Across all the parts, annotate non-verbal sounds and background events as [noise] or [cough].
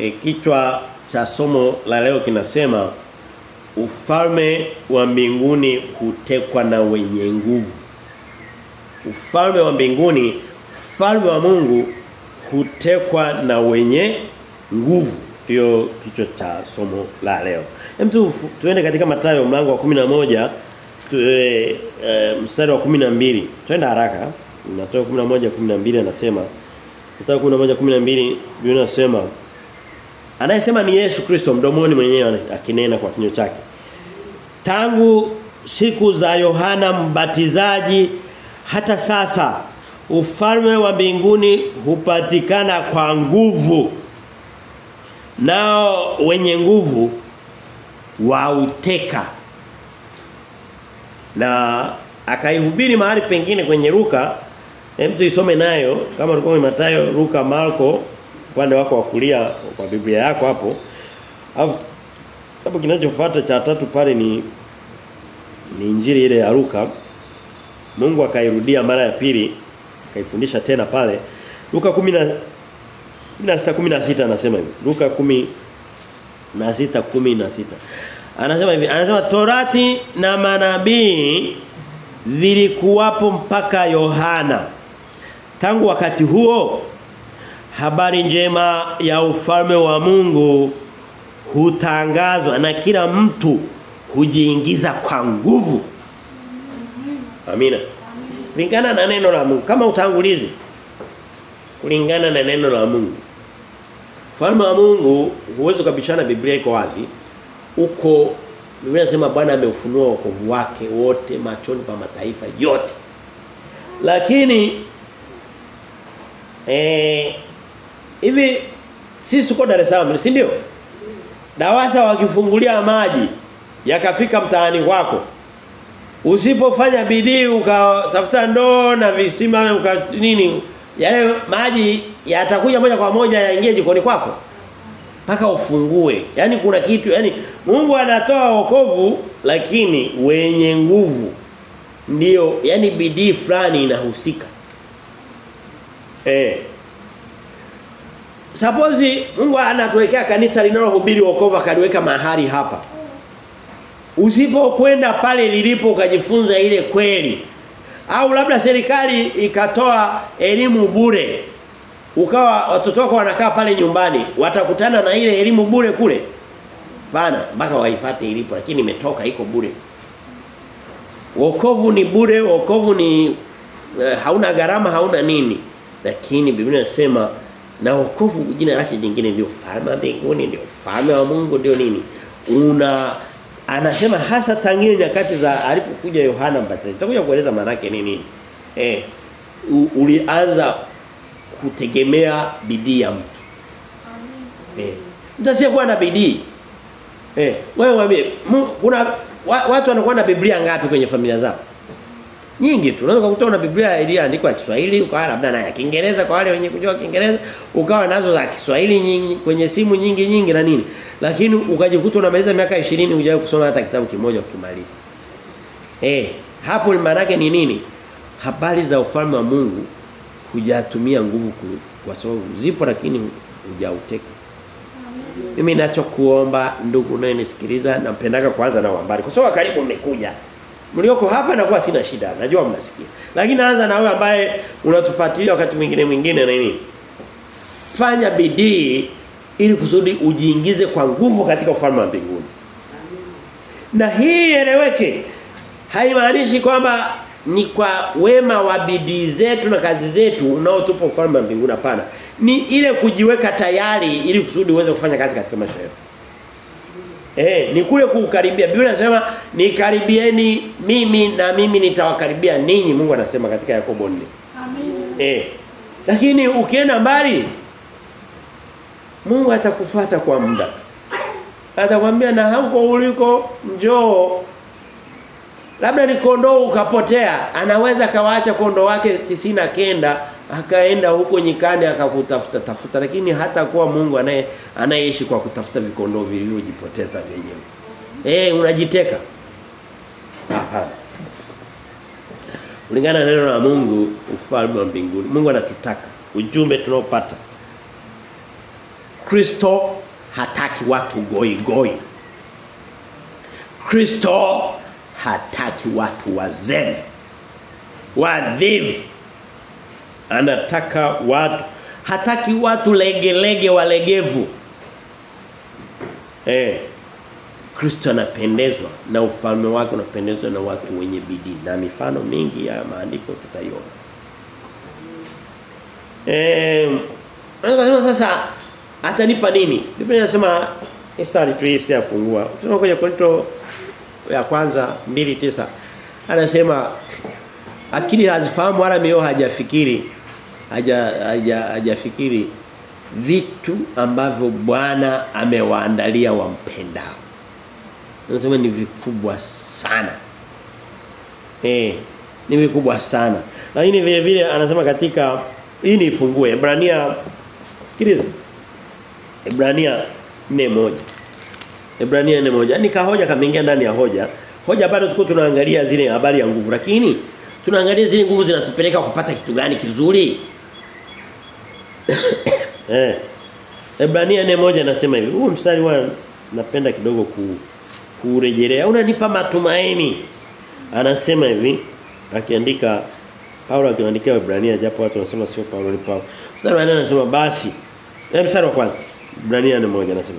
E, kichwa cha somo la leo kinasema ufalme wa mbinguni hutekwa na wenye nguvu. Ufalme wa mbinguni, ufalme wa Mungu hutekwa na wenye nguvu. Ndio kichwa cha somo la leo. Hem tu tuende katika matayo mlango wa 11 tu, e, e, mstari wa 12. Twende haraka. Mathayo 11 12 anasema Mathayo 11 12 Biblia inasema Anayesema ni Yesu Kristo mdomoni mwenyewe akinena kwa kinywa chake. Tangu siku za Yohana Mbatizaji hata sasa ufalme wa mbinguni hupatikana kwa nguvu. Nao wenye nguvu wauteka. Na akaihubiri mahali pengine kwenye ruka hem tuisome nayo kama ulikuwa ni Mathayo, Luka, Marko upande wako wa kulia kwa Biblia yako hapo. Alafu hapo kinachofuata cha tatu pale ni ni injili ile ya Luka. Mungu akairudia mara ya pili akaifundisha tena pale. Luka 10 16 16 anasema hivi. Luka 10 na 6 16. Anasema hivi, anasema Torati na manabii zilikuwapo mpaka Yohana. Tangu wakati huo habari njema ya ufalme wa Mungu hutangazwa na kila mtu hujiingiza kwa nguvu. Amina. Kulingana na neno la Mungu kama utangulizi. Kulingana na neno la Mungu. Ufalme wa Mungu huwezi kubishana Biblia iko wazi. Uko Biblia inasema Bwana ameufunua wokovu wake wote machoni pa mataifa yote. Lakini eh hivi sisi tuko Dar es Salaam si ndio? Dawasa wakifungulia maji yakafika mtaani kwako. Usipofanya bidii ukatafuta ndoo na visima uka nini yale maji yatakuja moja kwa moja yaingie jikoni kwako. Paka ufungue. Yaani kuna kitu yani Mungu anatoa wokovu lakini wenye nguvu ndio yani bidii fulani inahusika. Eh Suppose Mungu anatuwekea kanisa linalohubiri wokovu akaliweka mahali hapa. Usipokwenda pale lilipo ukajifunza ile kweli. Au labda serikali ikatoa elimu bure. Ukawa watoto wako wanakaa pale nyumbani, watakutana na ile elimu bure kule. Bana, mpaka waifate ilipo lakini imetoka iko bure. Wokovu ni bure, wokovu ni eh, hauna gharama, hauna nini. Lakini Biblia inasema na wokovu jina lake jingine ndio ufalme wa mbinguni ndio ufalme wa Mungu ndio nini? Una anasema hasa tangia nyakati za alipokuja Yohana Mbatizaji. Tutakuja kueleza maana yake nini. Eh ulianza kutegemea bidii ya mtu. Eh na bidii. Eh wewe mwambie kuna watu wanakuwa na Biblia ngapi kwenye familia zao nyingi tu. Unaweza kukuta una Biblia iliyoandikwa Kiswahili, ukawa labda na ya Kiingereza kwa wale wenye kujua Kiingereza, ukawa nazo za Kiswahili nyingi kwenye simu nyingi nyingi na nini. Lakini ukajikuta unamaliza miaka 20 hujawahi kusoma hata kitabu kimoja ukimaliza. Eh, hapo maana yake ni nini? Habari za ufalme wa Mungu hujatumia nguvu kwa sababu zipo lakini hujauteka. Mimi ninachokuomba ndugu unayenisikiliza nampendaka kwanza na habari. Kwa sababu karibu nimekuja mlioko hapa nakuwa sina shida najua mnasikia. Lakini naanza na wewe ambaye unatufuatilia wakati mwingine mwingine na nini. Fanya bidii ili kusudi ujiingize kwa nguvu katika ufalme wa mbinguni. Na hii eleweke haimaanishi kwamba ni kwa wema wa bidii zetu na kazi zetu unaotupa ufalme wa mbinguni. Hapana. Ni ile kujiweka tayari ili kusudi uweze kufanya kazi katika maisha Eh, ni kule kukaribia. Biblia inasema nikaribieni mimi na mimi nitawakaribia ninyi. Mungu anasema katika Yakobo 4. Amen. Eh. Lakini ukienda mbali Mungu atakufuata kwa muda. Atakwambia na huko uliko njoo. Labda ni kondoo ukapotea, anaweza kawaacha kondoo wake tisina kenda akaenda huko nyikani akakutafuta tafuta lakini hata kuwa Mungu anaye anayeishi kwa kutafuta vikondoo vilivyojipoteza wenyewe. Eh unajiteka. Hapana. Kulingana na neno la Mungu ufalme wa mbinguni. Mungu anatutaka ujumbe tunaopata Kristo hataki watu goi goi. Kristo hataki watu wazembe. Wavivu. Anataka watu hataki watu legelege walegevu. Eh. Kristo anapendezwa na ufalme wake unapendezwa na watu wenye bidii na mifano mingi ya maandiko tutaiona. Eh, anasema sasa atanipa nini? Biblia inasema Esther tuisi afungua. Tunasoma kwenye Korinto ya kwanza 2:9 anasema akili hazifahamu wala mioyo hajafikiri haja haja hajafikiri vitu ambavyo Bwana amewaandalia wampendao. Nasema ni vikubwa sana. Eh, ni vikubwa sana. Lakini vile vile anasema katika hii ni ifungue Ibrania sikiliza. Ibrania 4:1. Ibrania 4:1. Ni kahoja kameingia ndani ya hoja. Hoja bado tuko tunaangalia zile habari ya nguvu lakini tunaangalia zile nguvu zinatupeleka kupata kitu gani kizuri. Eh. Ibrania 4:1 nasema hivi. Huu mstari wa napenda kidogo ku kurejelea. Unanipa matumaini. Anasema hivi akiandika Paulo akiandikia Ibrania japo watu wanasema sio Paulo ni Paulo. Mstari wa 4 anasema basi. Eh mstari wa kwanza. Ibrania 4:1 anasema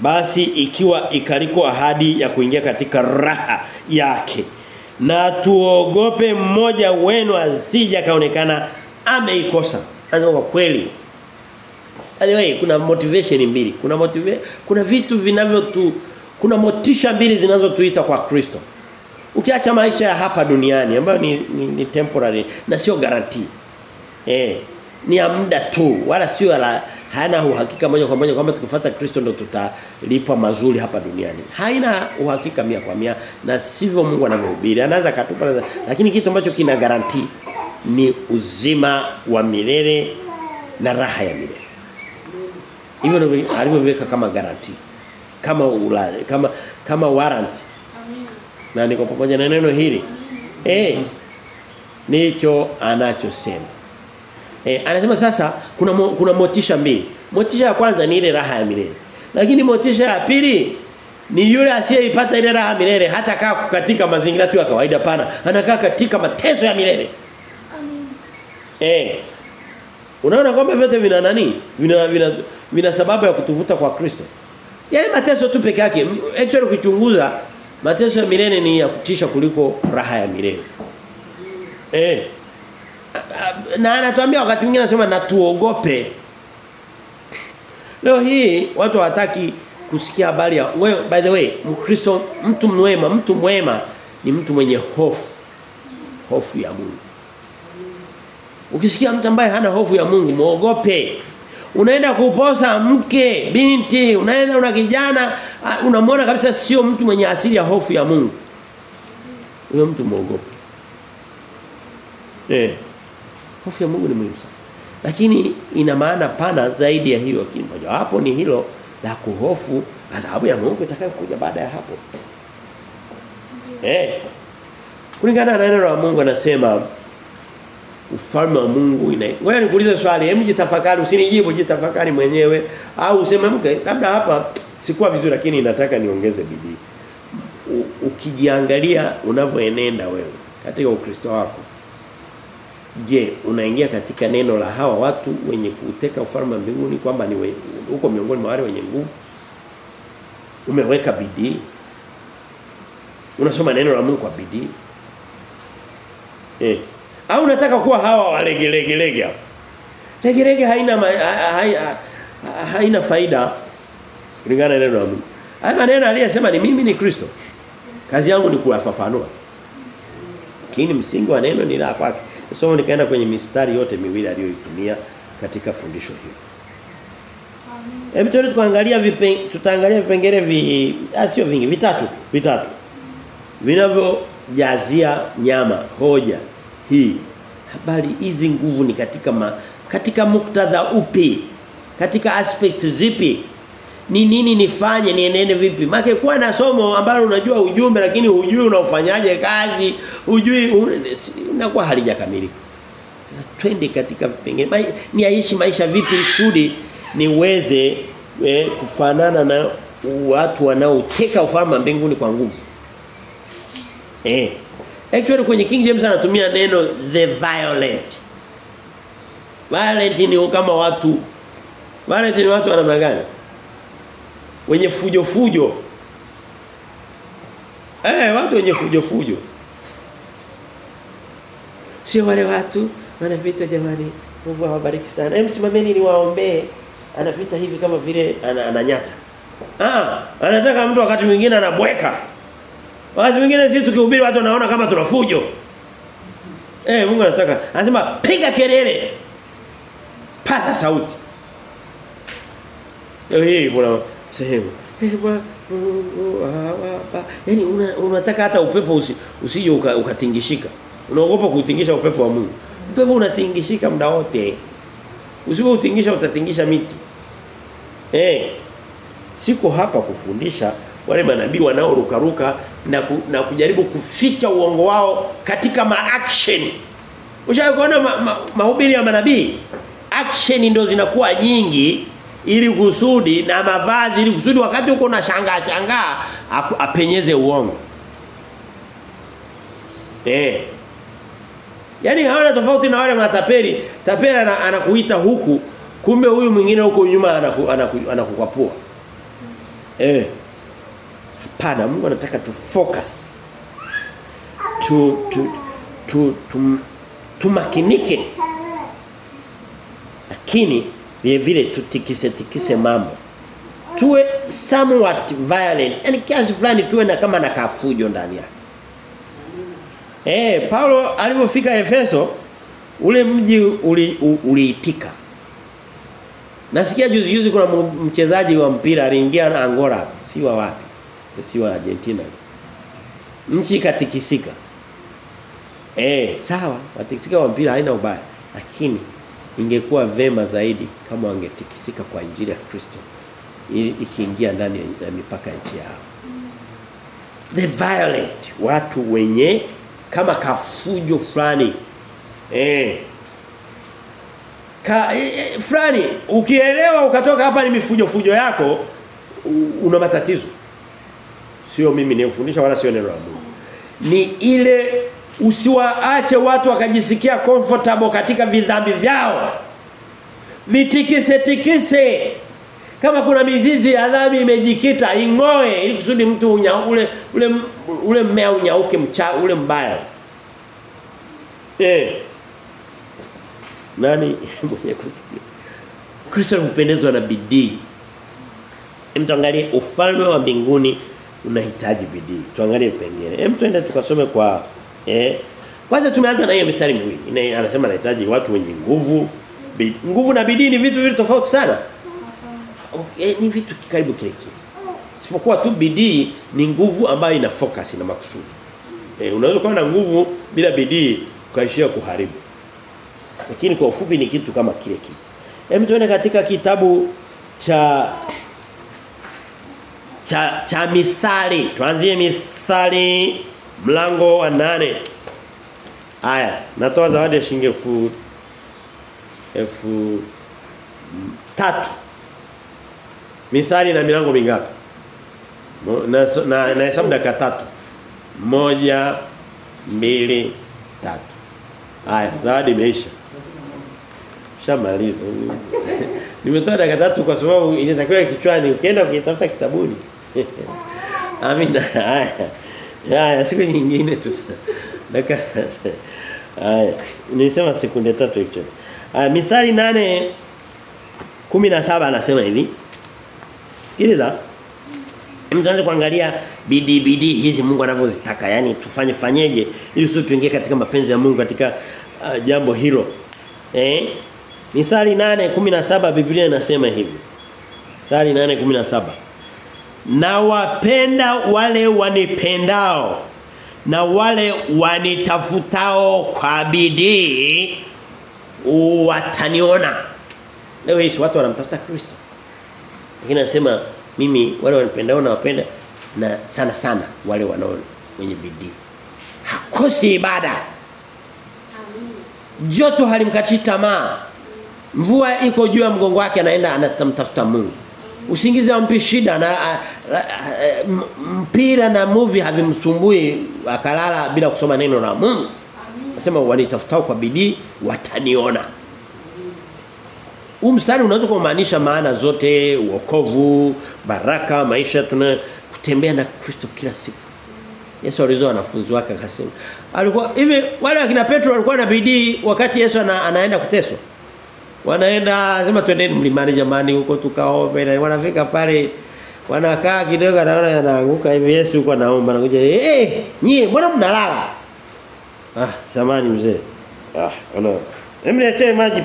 basi ikiwa ikaliko ahadi ya kuingia katika raha yake na tuogope mmoja wenu asija kaonekana ameikosa. Anasema kwa kweli Anyway, kuna motivation mbili. Kuna motive kuna vitu vinavyo tu kuna motisha mbili zinazotuita kwa Kristo. Ukiacha maisha ya hapa duniani ambayo ni, ni, ni temporary na sio guarantee. Eh, ni ya muda tu wala sio la hana uhakika moja kwa moja kwamba tukifuata Kristo ndo tutalipa mazuri hapa duniani. Haina uhakika mia kwa mia na sivyo Mungu anavyohubiri. Anaweza katupa lakini kitu ambacho kina guarantee ni uzima wa milele na raha ya milele. Hivyo ndivyo alivyoweka kama garanti. Kama ulale, kama kama warrant. Na niko pamoja na neno hili. Eh. Nicho anachosema. Eh anasema sasa kuna mo, kuna motisha mbili. Motisha ya kwanza ni ile raha ya milele. Lakini motisha ya pili ni yule asiyeipata ile raha milele hata kaa katika mazingira tu ya kawaida pana anakaa katika mateso ya milele. Eh. Unaona kwamba vyote vina nani? Vina vina vina sababu ya kutuvuta kwa Kristo. Yale mateso tu peke yake. Actually ukichunguza mateso ya milele ni ya kutisha kuliko raha ya milele. Eh. Na anatuambia wakati mwingine anasema na tuogope. Leo hii watu hawataki kusikia habari ya wewe by the way Mkristo mtu mwema mtu mwema ni mtu mwenye hofu hofu ya Mungu. Ukisikia mtu ambaye hana hofu ya Mungu muogope. Unaenda kuposa mke, binti, unaenda una kijana, unamwona kabisa sio mtu mwenye asili ya hofu ya Mungu. Huyo mtu muogope. Eh. Hofu ya Mungu ni muhimu sana. Lakini ina maana pana zaidi ya hiyo. Kimoja Hapo ni hilo la kuhofu adhabu ya Mungu itakayokuja baada ya hapo. Eh. Kulingana na neno la Mungu anasema ufalme wa Mungu ina. Wewe nikuulize swali, hebu jitafakari usinijibu jitafakari mwenyewe au useme mke labda hapa sikuwa vizuri lakini nataka niongeze bidii. Ukijiangalia unavyoenenda wewe katika Ukristo wako. Je, unaingia katika neno la hawa watu wenye kuteka ufalme wa mbinguni kwamba ni huko miongoni mwa wale wenye nguvu? Umeweka bidii? Unasoma neno la Mungu kwa bidii? Eh. Au unataka kuwa hawa walegelege hapo? Legelege haina ma, ha, ha, ha, haina faida kulingana na neno la Mungu. Haya maneno aliyesema ni mimi ni Kristo. Kazi yangu ni kuyafafanua. Lakini msingi wa neno ni la kwake. Somo nikaenda kwenye mistari yote miwili aliyoitumia katika fundisho hili. Hebu tuende tuangalia vipengele tutaangalia vipengele vi sio vingi vitatu vitatu vinavyojazia nyama hoja hii habari hizi nguvu ni katika ma, katika muktadha upi katika aspect zipi ni nini nifanye nienende vipi make kuwa na somo ambalo unajua ujumbe lakini hujui unaofanyaje kazi hujui unakuwa halijakamilika sasa twende katika vipengele ni aishi maisha vipi kusudi niweze eh, kufanana na watu wanaoteka ufalme mbinguni kwa nguvu. Eh. Actually kwenye King James anatumia neno the violent. Violent ni kama watu Violent ni watu wa namna gani? Wenye fujo fujo. Eh, watu wenye fujo fujo. Sio wale watu wanapita jamani. Mungu awabariki sana. Hem simameni ni waombee. Anapita hivi kama vile ananyata. Ah, anataka mtu wakati mwingine anabweka. Wakati mwingine sisi tukihubiri watu wanaona kama tuna fujo. Eh, Mungu anataka. Anasema piga kelele. Pasa sauti. Leo hii kuna sehemu. Eh bwana Yaani unataka hata upepo usi, usije ukatingishika. Unaogopa kuutingisha upepo wa Mungu. Upepo unatingishika muda wote. Usipo utingisha utatingisha miti. Eh. Siko hapa kufundisha wale manabii wanaorukaruka na, ku, na kujaribu kuficha uongo wao katika maaction Ushaona mahubiri ma, ma ya manabii? Action ndio zinakuwa nyingi ili kusudi na mavazi ili kusudi wakati uko na shangaa shangaa apenyeze uongo. Eh. Yaani hawana tofauti na wale matapeli. Tapeli anakuita huku kumbe huyu mwingine huko nyuma anakukwapua. anaku, anaku, anaku Eh. Hapana, Mungu anataka tu focus. Tu tu tu tu tumakinike. Lakini vile vile tutikise tikise mambo. Tuwe somewhat violent. Yaani kiasi fulani tuwe na kama na kafujo ndani yake. Eh, Paulo alipofika Efeso ule mji uliitika. Uli Nasikia juzi juzi kuna mchezaji wa mpira aliingia Angola, si wa wapi? Si wa Argentina. Nchi katikisika. Eh, sawa, watikisika wa mpira haina ubaya, lakini ingekuwa vema zaidi kama wangetikisika kwa injili ya Kristo ili ikiingia ndani ya mipaka ya nchi yao. The violent, watu wenye kama kafujo fulani. Eh, Ka, e, fulani ukielewa ukatoka hapa ni mifujo fujo yako una matatizo. Sio mimi nikufundisha wala sio neno la Mungu. Ni ile usiwaache watu wakajisikia comfortable katika vidhambi vyao. Vitikise tikise. Kama kuna mizizi ya dhambi imejikita ingoe ili kusudi mtu unya, ule ule ule mmea unyauke mcha ule mbaya. Eh. Nani [laughs] mwenye kusikia? Kristo hupendezwa na bidii. Mtu angalie ufalme wa mbinguni unahitaji bidii. Tuangalie vipengele. Hem tuende tukasome kwa eh kwanza tumeanza na hiyo mistari miwili. Anasema anahitaji watu wenye nguvu. Nguvu na bidii ni vitu vitu tofauti sana. Okay, ni vitu karibu kile kile. Isipokuwa tu bidii ni nguvu ambayo ina focus na makusudi. Eh unaweza kuwa na nguvu bila bidii ukaishia kuharibu. Lakini kwa ufupi ni kitu kama kile kile. Hem tuende katika kitabu cha cha cha mithali. Tuanzie mithali mlango wa nane Aya, natoa zawadi ya shilingi elfu elfu tatu. Mithali na milango mingapi? Na na, na hesabu dakika tatu. Moja, mbili, tatu. Aya, zawadi imeisha. Shamaliza. [laughs] Nimetoa dakika tatu kwa sababu inatakiwa kichwani ukienda ukitafuta kitabuni. [laughs] Amina. Haya. Haya, siku nyingine tuta. Daka. Haya, nilisema sekunde tatu actually. Haya, Mithali 8 17 anasema hivi. Sikiliza. Mtaanza kuangalia bidii bidii hizi Mungu anavyozitaka. Yaani tufanye fanyeje ili sio tuingie katika mapenzi ya Mungu katika uh, jambo hilo. Eh? Mithali 8:17 Biblia inasema hivi. Mithali 8:17 Na wapenda wale wanipendao na wale wanitafutao kwa bidii wataniona. Leo hii watu wanamtafuta Kristo. Lakini anasema mimi wale wanipendao na wapenda na sana sana wale wanaona wenye bidii. Hakosi ibada. Joto halimkachi tamaa. Mvua iko juu ya mgongo wake anaenda anatamtafuta Mungu. Usingizi hampi shida na a, a, a, mpira na movie havimsumbui akalala bila kusoma neno la Mungu. Nasema wanitafutao kwa bidii wataniona. Huu mstari unaweza kumaanisha maana zote, wokovu, baraka, maisha tuna kutembea na Kristo kila siku. Yesu alizoa wanafunzi wake akasema. Alikuwa hivi wale akina Petro walikuwa na bidii wakati Yesu ana, anaenda kuteswa. Wanaenda sema twendeni mlimani jamani huko tukaombe na wanafika pale wanakaa kidogo naona yanaanguka hivi Yesu yuko anaomba anakuja eh nyie mbona mnalala? Ah samani mzee. Ah ona. Hebu niletee maji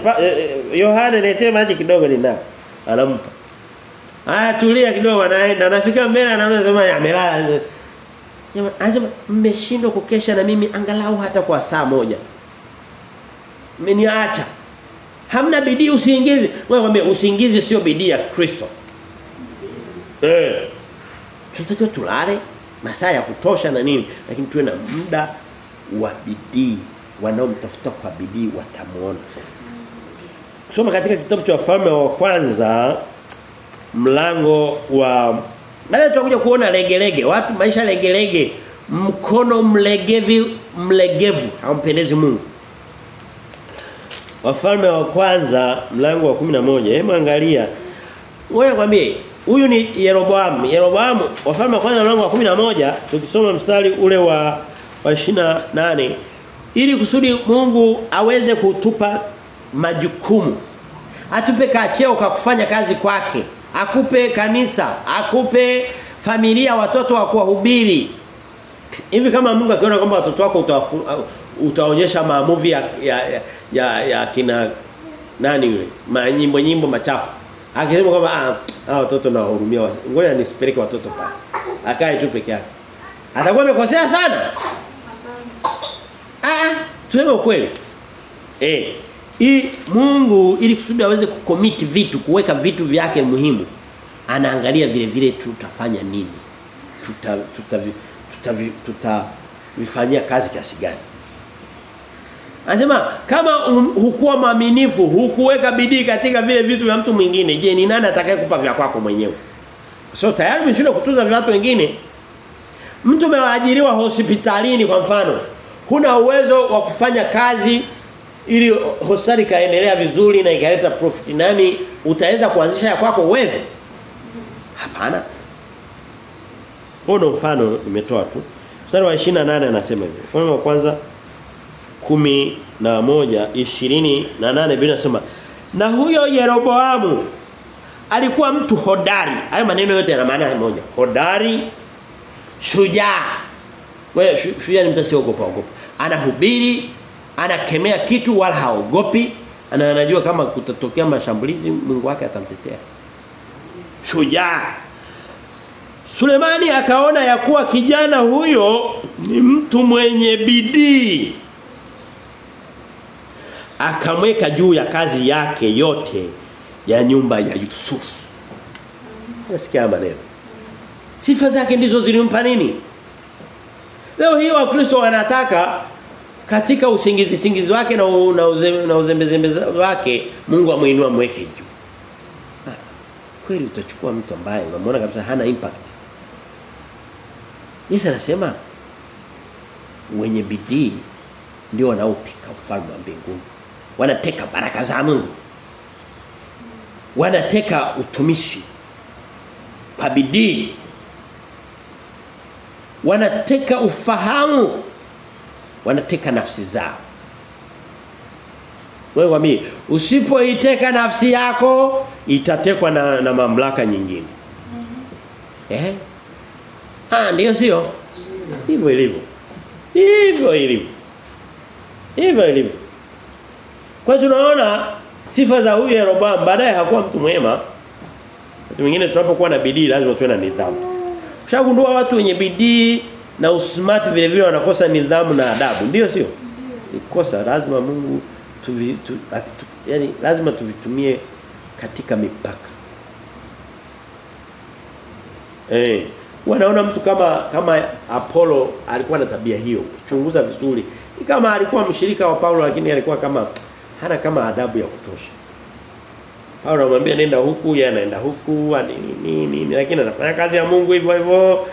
Yohana eh, eh, niletee maji kidogo nina. Anampa. Aya tulia kidogo anaenda anafika mbele anaona sema amelala. Anasema mmeshindwa kukesha na mimi angalau hata kwa saa moja. Mmeniacha. Hamna bidii usiingize. Wewe mwambie usiingize sio bidii ya Kristo. Eh. Tunatakiwa tulale masaa ya kutosha na nini lakini tuwe na muda wa bidii wanaomtafuta kwa bidii watamuona. Kusoma katika kitabu cha wafalme wa kwanza mlango wa baada tutakuja kuona legelege watu maisha legelege mkono mlegevi mlegevu haumpendezi Mungu Wafalme wa kwanza mlango wa 11 hebu angalia. Wewe kwambie huyu ni Yeroboam Yeroboam wafalme wa kwanza mlango wa 11 tukisoma mstari ule wa wa 28 ili kusudi Mungu aweze kutupa majukumu. Atupe kacheo kwa kufanya kazi kwake. Akupe kanisa. Akupe familia watoto wa kuwahubiri hivi kama Mungu akiona kwamba watoto wako utaonyesha maamuvi ya ya, ya, ya, ya kina nani yule? Manyimbo nyimbo machafu. Akisema kwamba ah hao watoto na wahurumia ngoja nisipeleke watoto pale akae tu peke yake. Atakuwa amekosea sana. Ah tuseme ukweli. Eh hii Mungu ili kusudi aweze kucommit vitu kuweka vitu vyake muhimu anaangalia vile vile tutafanya nini. Tuta tuta tuta, tuta kazi kiasi gani Anasema kama um, hukuwa mwaminifu, hukuweka bidii katika vile vitu vya mtu mwingine, je, ni nani atakayekupa vya kwako mwenyewe? So tayari umeshindwa kutunza vya watu wengine. Mtu umeajiriwa hospitalini kwa mfano, huna uwezo wa kufanya kazi ili hospitali kaendelea vizuri na ikaleta profit nani utaweza kuanzisha ya kwako uweze? Hapana. Huo mfano nimetoa tu. Mstari wa 28 anasema hivi. Mfano wa kwanza kumi na ishirini Biblia inasema na huyo Yeroboamu alikuwa mtu hodari. Hayo maneno yote yana maana moja. Hodari shujaa. Wewe shujaa ni mtu asiogopa ogopa. Anahubiri, anakemea kitu wala haogopi, ana anajua kama kutatokea mashambulizi Mungu wake atamtetea. Shujaa. Sulemani akaona ya kuwa kijana huyo ni mtu mwenye bidii akamweka juu ya kazi yake yote ya nyumba ya Yusufu. Nasikia maneno. Sifa zake ndizo zilimpa nini? Leo hii wakristo wanataka katika usingizi singizi wake na na uzembe na uzembe zembe wake Mungu amuinua mweke juu. Kweli utachukua mtu ambaye unamwona kabisa hana impact. Yesu anasema wenye bidii ndio wanaoteka ufalme wa mbinguni. Wanateka baraka za Mungu. Wanateka utumishi. Kwa bidii. Wanateka ufahamu. Wanateka nafsi zao. Wewe wami usipoiteka nafsi yako itatekwa na, na mamlaka nyingine. Mm -hmm. eh ah ndio sio hivyo ilivyo hivyo ilivyo hivyo ilivyo kwa tunaona sifa za huyu Yeroboam baadaye hakuwa mtu mwema. Watu wengine tunapokuwa na bidii lazima tuwe na nidhamu. Ushagundua watu wenye bidii na usmart vile vile wanakosa nidhamu na adabu. Ndio sio? Nikosa lazima Mungu tuvi, tu, tu, yani lazima tuvitumie katika mipaka. Eh, wanaona mtu kama kama Apollo alikuwa na tabia hiyo. Kuchunguza vizuri. Ni kama alikuwa mshirika wa Paulo lakini alikuwa kama hana kama adabu ya kutosha. Paulo anamwambia nenda huku, yeye anaenda huku, nini nini lakini anafanya kazi ya Mungu hivyo hivyo.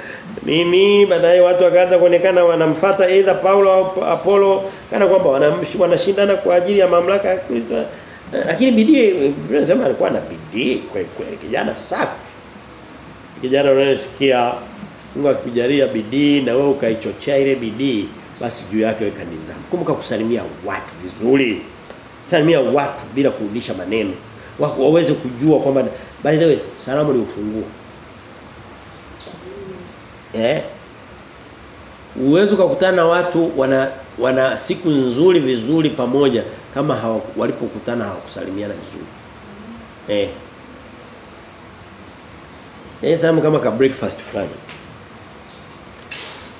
Nini baadaye watu wakaanza kuonekana wanamfuata either Paulo au Apollo kana kwamba wanashindana kwa ajili ya mamlaka ya Kristo. Lakini bidii Biblia inasema alikuwa na bidii kwa kijana safi. Kijana unayesikia Mungu akujalia bidii na wewe ukaichochea ile bidii basi juu yake weka nidhamu. Kumbuka kusalimia watu vizuri. Salimia watu bila kurudisha maneno. Waweze kujua kwamba by the way salamu ni ufunguo. Eh? Uwezo kukutana na watu wana wana siku nzuri vizuri pamoja kama walipokutana hawakusalimiana vizuri. Eh. Eh salamu kama ka breakfast fulani.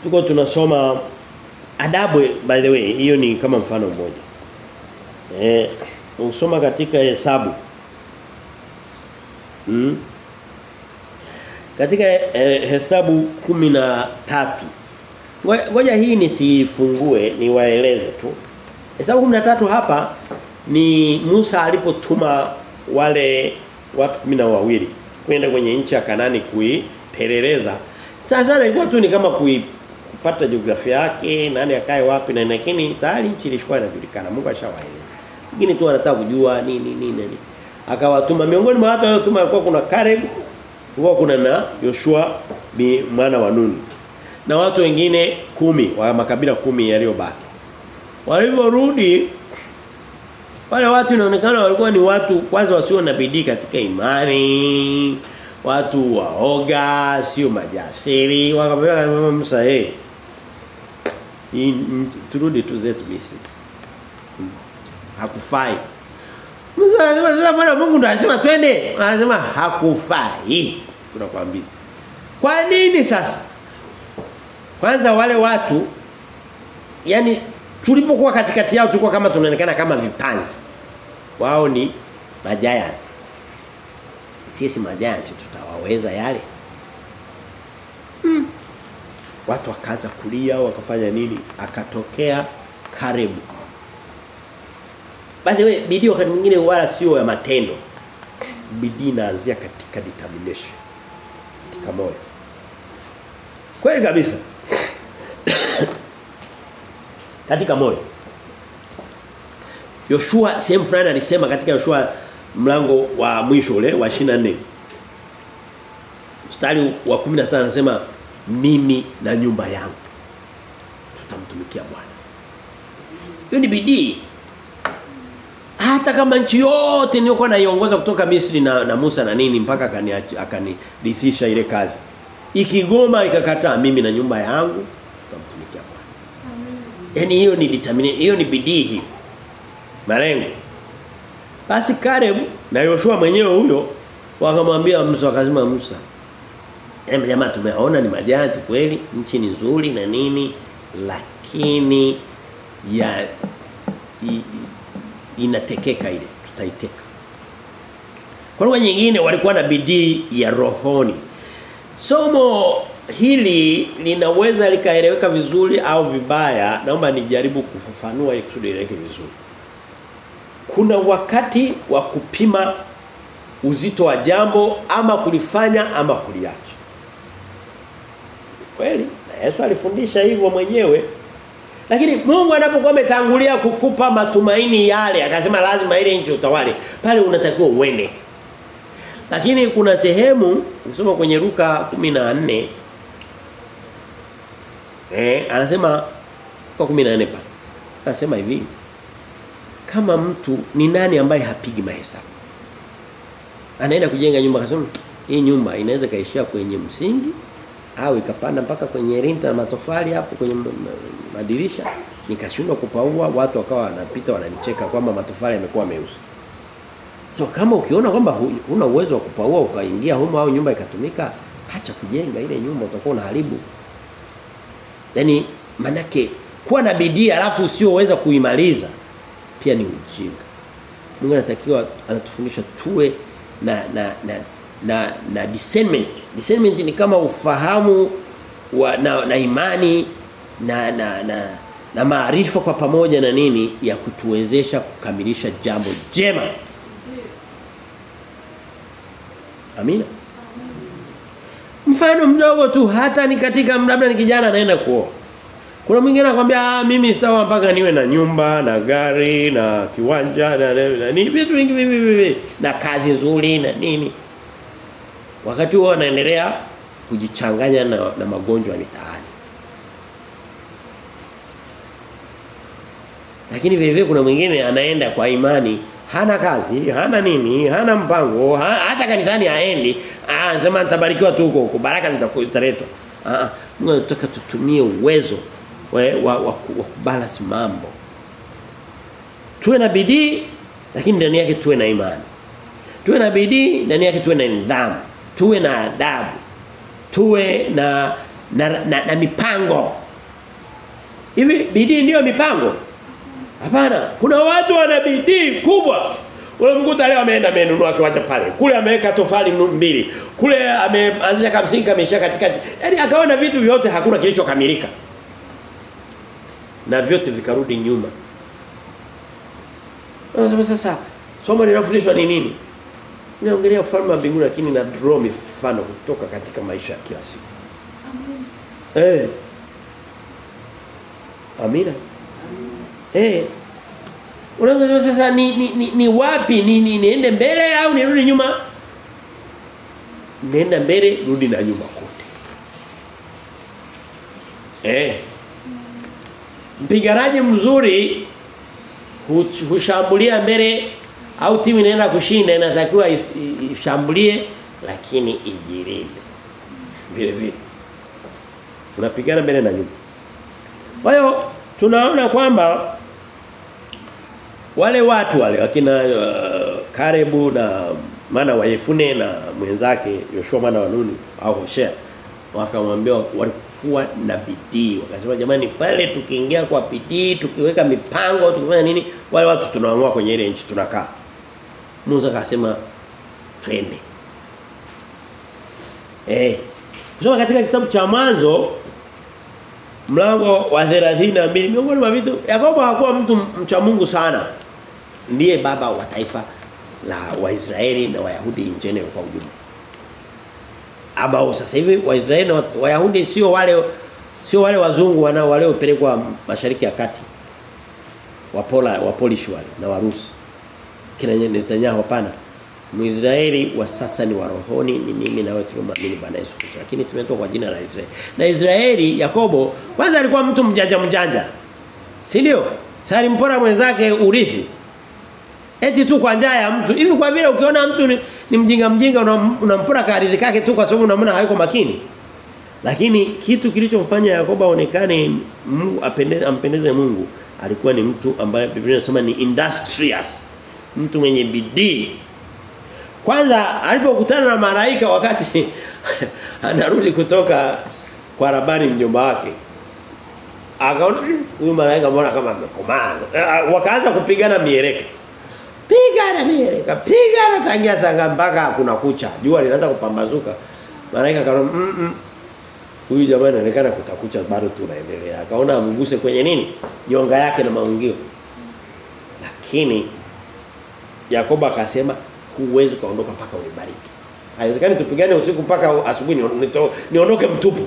Tuko tunasoma adabu by the way hiyo ni kama mfano mmoja. Eh usoma katika hesabu. Mm. Katika eh, hesabu tatu Ngoja hii nisifungue niwaeleze tu. Hesabu 13 hapa ni Musa alipotuma wale watu wawili kwenda kwenye nchi ya Kanani kuipeleleza. Sasa ilikuwa tu ni kama kuipata jiografia yake, nani akae wapi na lakini tayari nchi ilikuwa inajulikana. Mungu ashawaeleza. Lakini tu anataka kujua nini nini nini. Akawatuma miongoni mwa watu waliotuma alikuwa kuna Caleb, kulikuwa kuna na Joshua mwana wa Nuni na watu wengine kumi wa makabila kumi yaliyobaki. Walivyorudi wale watu inaonekana walikuwa ni watu kwanza wasio na bidii katika imani, watu waoga, sio majasiri, wakapewa mama Musa hey. turudi tu zetu Misri. Hakufai. Musa anasema sasa bwana Mungu ndo anasema twende. Anasema hakufai. Tunakwambia. Kwa nini sasa? Kwanza wale watu yani tulipokuwa katikati yao tulikuwa kama tunaonekana kama vipanzi. Wao ni majaya. Sisi majaya tutawaweza yale. Hmm. Watu wakaanza kulia wakafanya nini? Akatokea karibu. Basi wewe bidii wakati mwingine wala sio ya matendo. Bidii inaanzia katika determination. Katika moyo. Kweli kabisa. Katika moyo. Yoshua sehemu fulani alisema katika Yoshua mlango wa mwisho ule wa 24. Mstari wa 15 anasema mimi na nyumba yangu tutamtumikia Bwana. Hiyo ni bidii. Hata kama nchi yote niliyokuwa naiongoza kutoka Misri na, na Musa na nini mpaka akani akanirithisha ile kazi. Ikigoma ikakataa mimi na nyumba yangu. Yaani hiyo ni determination, hiyo ni bidii hii. Malengo. Basi Karem na Yoshua mwenyewe huyo wakamwambia Musa akasema Musa Eh jamaa tumeona ni majani kweli, nchi ni nzuri na nini lakini ya i, inatekeka ile tutaiteka. Kwa lugha nyingine walikuwa na bidii ya rohoni. Somo hili linaweza likaeleweka vizuri au vibaya. Naomba nijaribu kufafanua ili kusudi vizuri. Kuna wakati wa kupima uzito wa jambo ama kulifanya ama kuliacha. Kweli? Na Yesu alifundisha hivyo mwenyewe. Lakini Mungu anapokuwa ametangulia kukupa matumaini yale akasema lazima ile nchi utawale, pale unatakiwa uende. Lakini kuna sehemu ukisoma kwenye Luka 14 eh anasema kwa 14 pale. Anasema hivi kama mtu ni nani ambaye hapigi mahesabu? Anaenda kujenga nyumba akasema hii nyumba inaweza kaishia kwenye msingi au ikapanda mpaka kwenye rinta na matofali hapo kwenye madirisha nikashindwa kupaua watu wakawa wanapita wananicheka kwamba matofali yamekuwa meusi. So kama ukiona kwamba huna uwezo wa kupaua ukaingia humo au nyumba ikatumika acha kujenga ile nyumba utakuwa unaharibu yani manake kuwa na bidii alafu usioweza kuimaliza pia ni ujinga. Mungu anatakiwa anatufundisha tuwe na na na na na discernment. Discernment ni kama ufahamu wa na, na imani na na na, na maarifa kwa pamoja na nini ya kutuwezesha kukamilisha jambo jema. Amina. Mfano mdogo tu hata ni katika labda ni kijana anaenda kuoa. Kuna mwingine anakuambia ah mimi sitaoa mpaka niwe na nyumba na gari na kiwanja na, na, na ni vitu vingi vivi na kazi nzuri na nini. Wakati huo anaendelea kujichanganya na, na magonjwa mitaani. Lakini vile kuna mwingine anaenda kwa imani hana kazi, hana nini, hana mpango, ha, hata kanisani haendi. Ah, anasema nitabarikiwa tu huko, huko baraka zitaletwa. Ah, Mungu anataka tutumie uwezo wa wa, wa, wa kubalance mambo. Tuwe na bidii lakini ndani yake tuwe na imani. Tuwe na bidii ndani yake tuwe na nidhamu. Tuwe na adabu. Tuwe na na, na, na mipango. Hivi bidii ndiyo mipango? Hapana, kuna watu wana bidii kubwa. Unamkuta leo ameenda amenunua kiwanja pale. Kule ameweka tofali mbili. Kule ameanzisha kamsingi kamesha katikati. Yaani akaona vitu vyote hakuna kilichokamilika. Na vyote vikarudi nyuma. Unasema sasa somo linafundishwa ni nini? Ninaongelea ufalme wa mbinguni lakini na draw mifano kutoka katika maisha ya kila siku. Amen. Eh. Amina. Eh. Unaweza sasa ni, ni, ni, ni wapi ni, ni niende mbele au nirudi nyuma? Nenda mbele, rudi na nyuma kote. Eh. Mpiganaji mzuri hushambulia mbele au timu inaenda kushinda inatakiwa ishambulie lakini ijirinde. Vile vile. Unapigana mbele na nyuma. Kwa hiyo tunaona kwamba wale watu wale wakina uh, Karebu na mana wa Yefune na mwenzake Yoshua mana wa Nuni au Hoshea wakamwambia walikuwa na bidii. Wakasema jamani pale tukiingia kwa bidii tukiweka mipango tukifanya nini wale watu tunaamua kwenye ile nchi tunakaa. Musa akasema twende. Eh kusoma katika kitabu cha mwanzo mlango wa 32 miongoni mwa vitu Yakobo hakuwa mtu mcha Mungu sana. Ndiye baba wa taifa la Waisraeli na Wayahudi nchini kwa ujumla. Ambao sasa hivi Waisraeli na Wayahudi sio wale sio wale wazungu wanao waliopelekwa mashariki ya kati. Wapola wapolish wale na warusi. Kina Netanyahu hapana Muisraeli wa sasa ni warohoni ni mimi na wewe tunaamini Bwana Yesu Kristo lakini tumeitwa kwa jina la Israeli. Na Israeli Yakobo kwanza alikuwa mtu mjanja mjanja. Si ndio? Sari mpora mwenzake urithi. Eti tu kwa njaa ya mtu. Hivi kwa vile ukiona mtu ni, ni mjinga mjinga unampora una ardhi kake tu kwa sababu unamwona hayuko makini. Lakini kitu kilichomfanya Yakobo aonekane Mungu apendeze ampendeze Mungu alikuwa ni mtu ambaye Biblia inasema ni industrious. Mtu mwenye bidii kwanza alipokutana na malaika wakati [laughs] anarudi kutoka kwa Labani mjomba wake. Akaona huyu malaika mbona kama amekomaa. Wakaanza kupigana mieleka. Pigana mieleka, pigana tangia sanga mpaka kuna kucha. Jua linaanza kupambazuka. Malaika akaona mm, -mm. Huyu jamaa anaonekana kutakucha bado tunaendelea. Akaona amguse kwenye nini? Nyonga yake na maungio. Lakini Yakoba akasema huwezi kaondoka mpaka unibariki. Haiwezekani tupigane usiku mpaka asubuhi niondoke mtupu.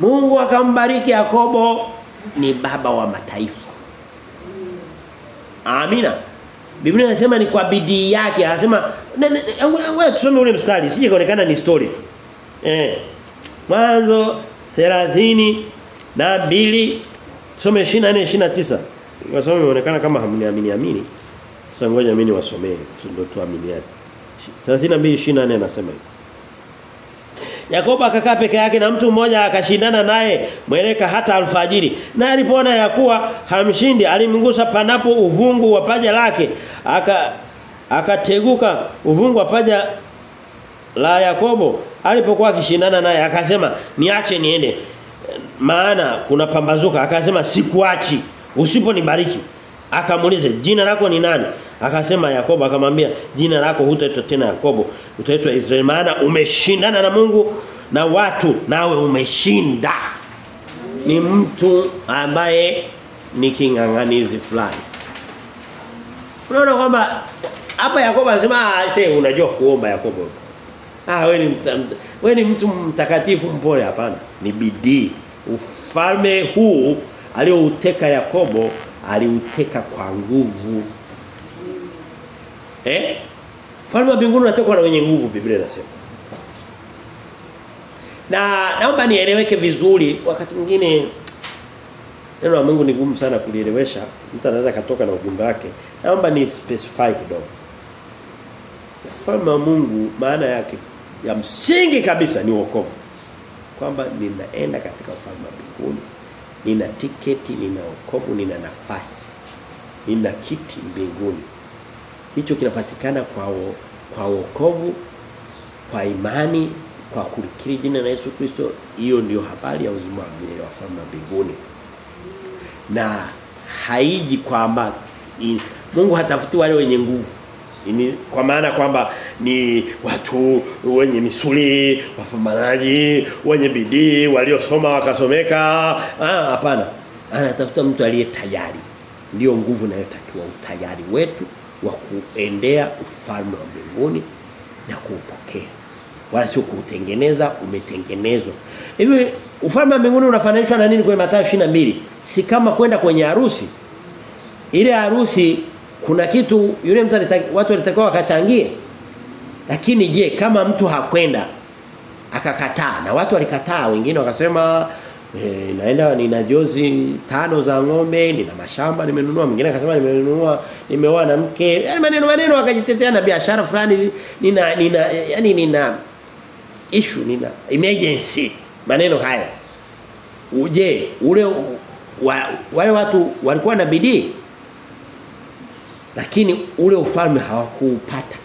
Mungu akambariki Yakobo ni baba wa mataifa. Amina. Biblia inasema ni kwa bidii yake, anasema wewe tusome ule mstari, sije kaonekana ni story tu. Eh. Mwanzo 30 na 2 tusome 24 29. Kwa sababu imeonekana kama hamniamini amini. Sasa ngoja mimi niwasomee ndio tuaminiane. 32:24 anasema hivi. Yakobo akakaa peke yake na mtu mmoja akashindana naye mweleka hata alfajiri. Na alipoona ya kuwa hamshindi alimgusa panapo uvungu wa paja lake aka akateguka uvungu wa paja la Yakobo alipokuwa akishindana naye akasema niache niende maana kuna pambazuka akasema sikuachi usiponibariki akamuuliza jina lako ni nani akasema Yakobo akamwambia jina lako hutaitwa tena Yakobo utaitwa Israeli maana umeshindana na Mungu na watu nawe umeshinda ni mtu ambaye ni kinganganizi fulani unaona kwamba hapa Yakobo anasema ah unajua kuomba Yakobo. Ah wewe ni wewe ni mtu mtakatifu mpole hapana. Ni bidii. Ufalme huu aliouteka Yakobo aliuteka kwa nguvu. Eh? Falme wa mbinguni unatekwa na wenye nguvu Biblia inasema. Na naomba nieleweke vizuri wakati mwingine neno la Mungu ni gumu sana kulielewesha. Mtu anaweza katoka na ujumbe wake. Naomba ni specify kidogo. Ufalme wa Mungu maana yake ya msingi kabisa ni wokovu. Kwamba ninaenda katika ufalme wa mbinguni. Nina tiketi, nina wokovu, nina nafasi. Nina kiti mbinguni. Hicho kinapatikana kwa wo, kwa wokovu, kwa imani, kwa kulikiri jina la Yesu Kristo. Hiyo ndio habari ya uzima wa milele wa falme mbinguni. Na haiji kwamba Mungu hatafuti wale wenye nguvu. Ini, kwa maana kwamba ni watu wenye misuli, wapambanaji, wenye bidii, waliosoma wakasomeka. Ah hapana. Anatafuta mtu aliye tayari. Ndiyo nguvu inayotakiwa utayari wetu wa kuendea ufalme wa mbinguni na kuupokea. Wala sio kuutengeneza, umetengenezwa. Hivi ufalme wa mbinguni unafananishwa na nini kwenye Mathayo 22? Si kama kwenda kwenye harusi. Ile harusi kuna kitu yule mtu watu walitakiwa wakachangie. Lakini je, kama mtu hakwenda akakataa na watu walikataa wengine wakasema e, naenda nina jozi tano za ng'ombe, nina mashamba nimenunua, mwingine akasema nimenunua nimeoa na mke. yani maneno maneno akajitetea na biashara fulani nina nina yani nina issue nina emergency maneno haya. Uje ule wa, wale watu walikuwa na bidii lakini ule ufalme hawakuupata.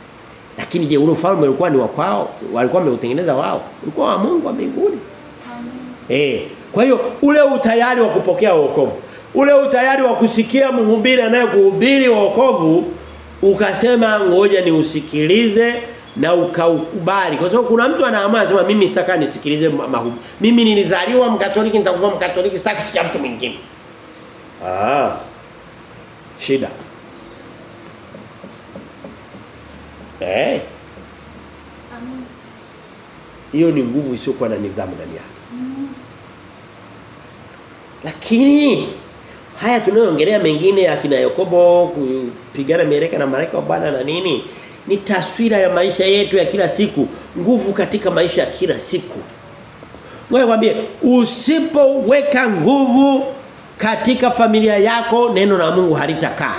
Lakini je ule ufalme ulikuwa ni wa kwao? Walikuwa wameutengeneza wao? Ulikuwa wa Mungu wa mbinguni. Eh, kwa hiyo ule utayari wa kupokea wokovu, ule utayari wa kusikia mhubiri anayekuhubiri wokovu ukasema ngoja ni usikilize na ukaukubali. Kwa sababu kuna mtu anaamua sema mimi sitaka nisikilize mahubiri. Mimi nilizaliwa mkatoliki nitakuwa mkatoliki sitaki kusikia mtu mwingine. Ah. Shida. Eh. Hiyo ni nguvu isiyokuwa na nidhamu ndani yake. Lakini haya tunayoongelea mengine ya kina Yakobo kupigana mieleka na malaika wa Bwana na nini ni taswira ya maisha yetu ya kila siku, nguvu katika maisha ya kila siku. Ngoja kwambie usipoweka nguvu katika familia yako neno la Mungu halitakaa.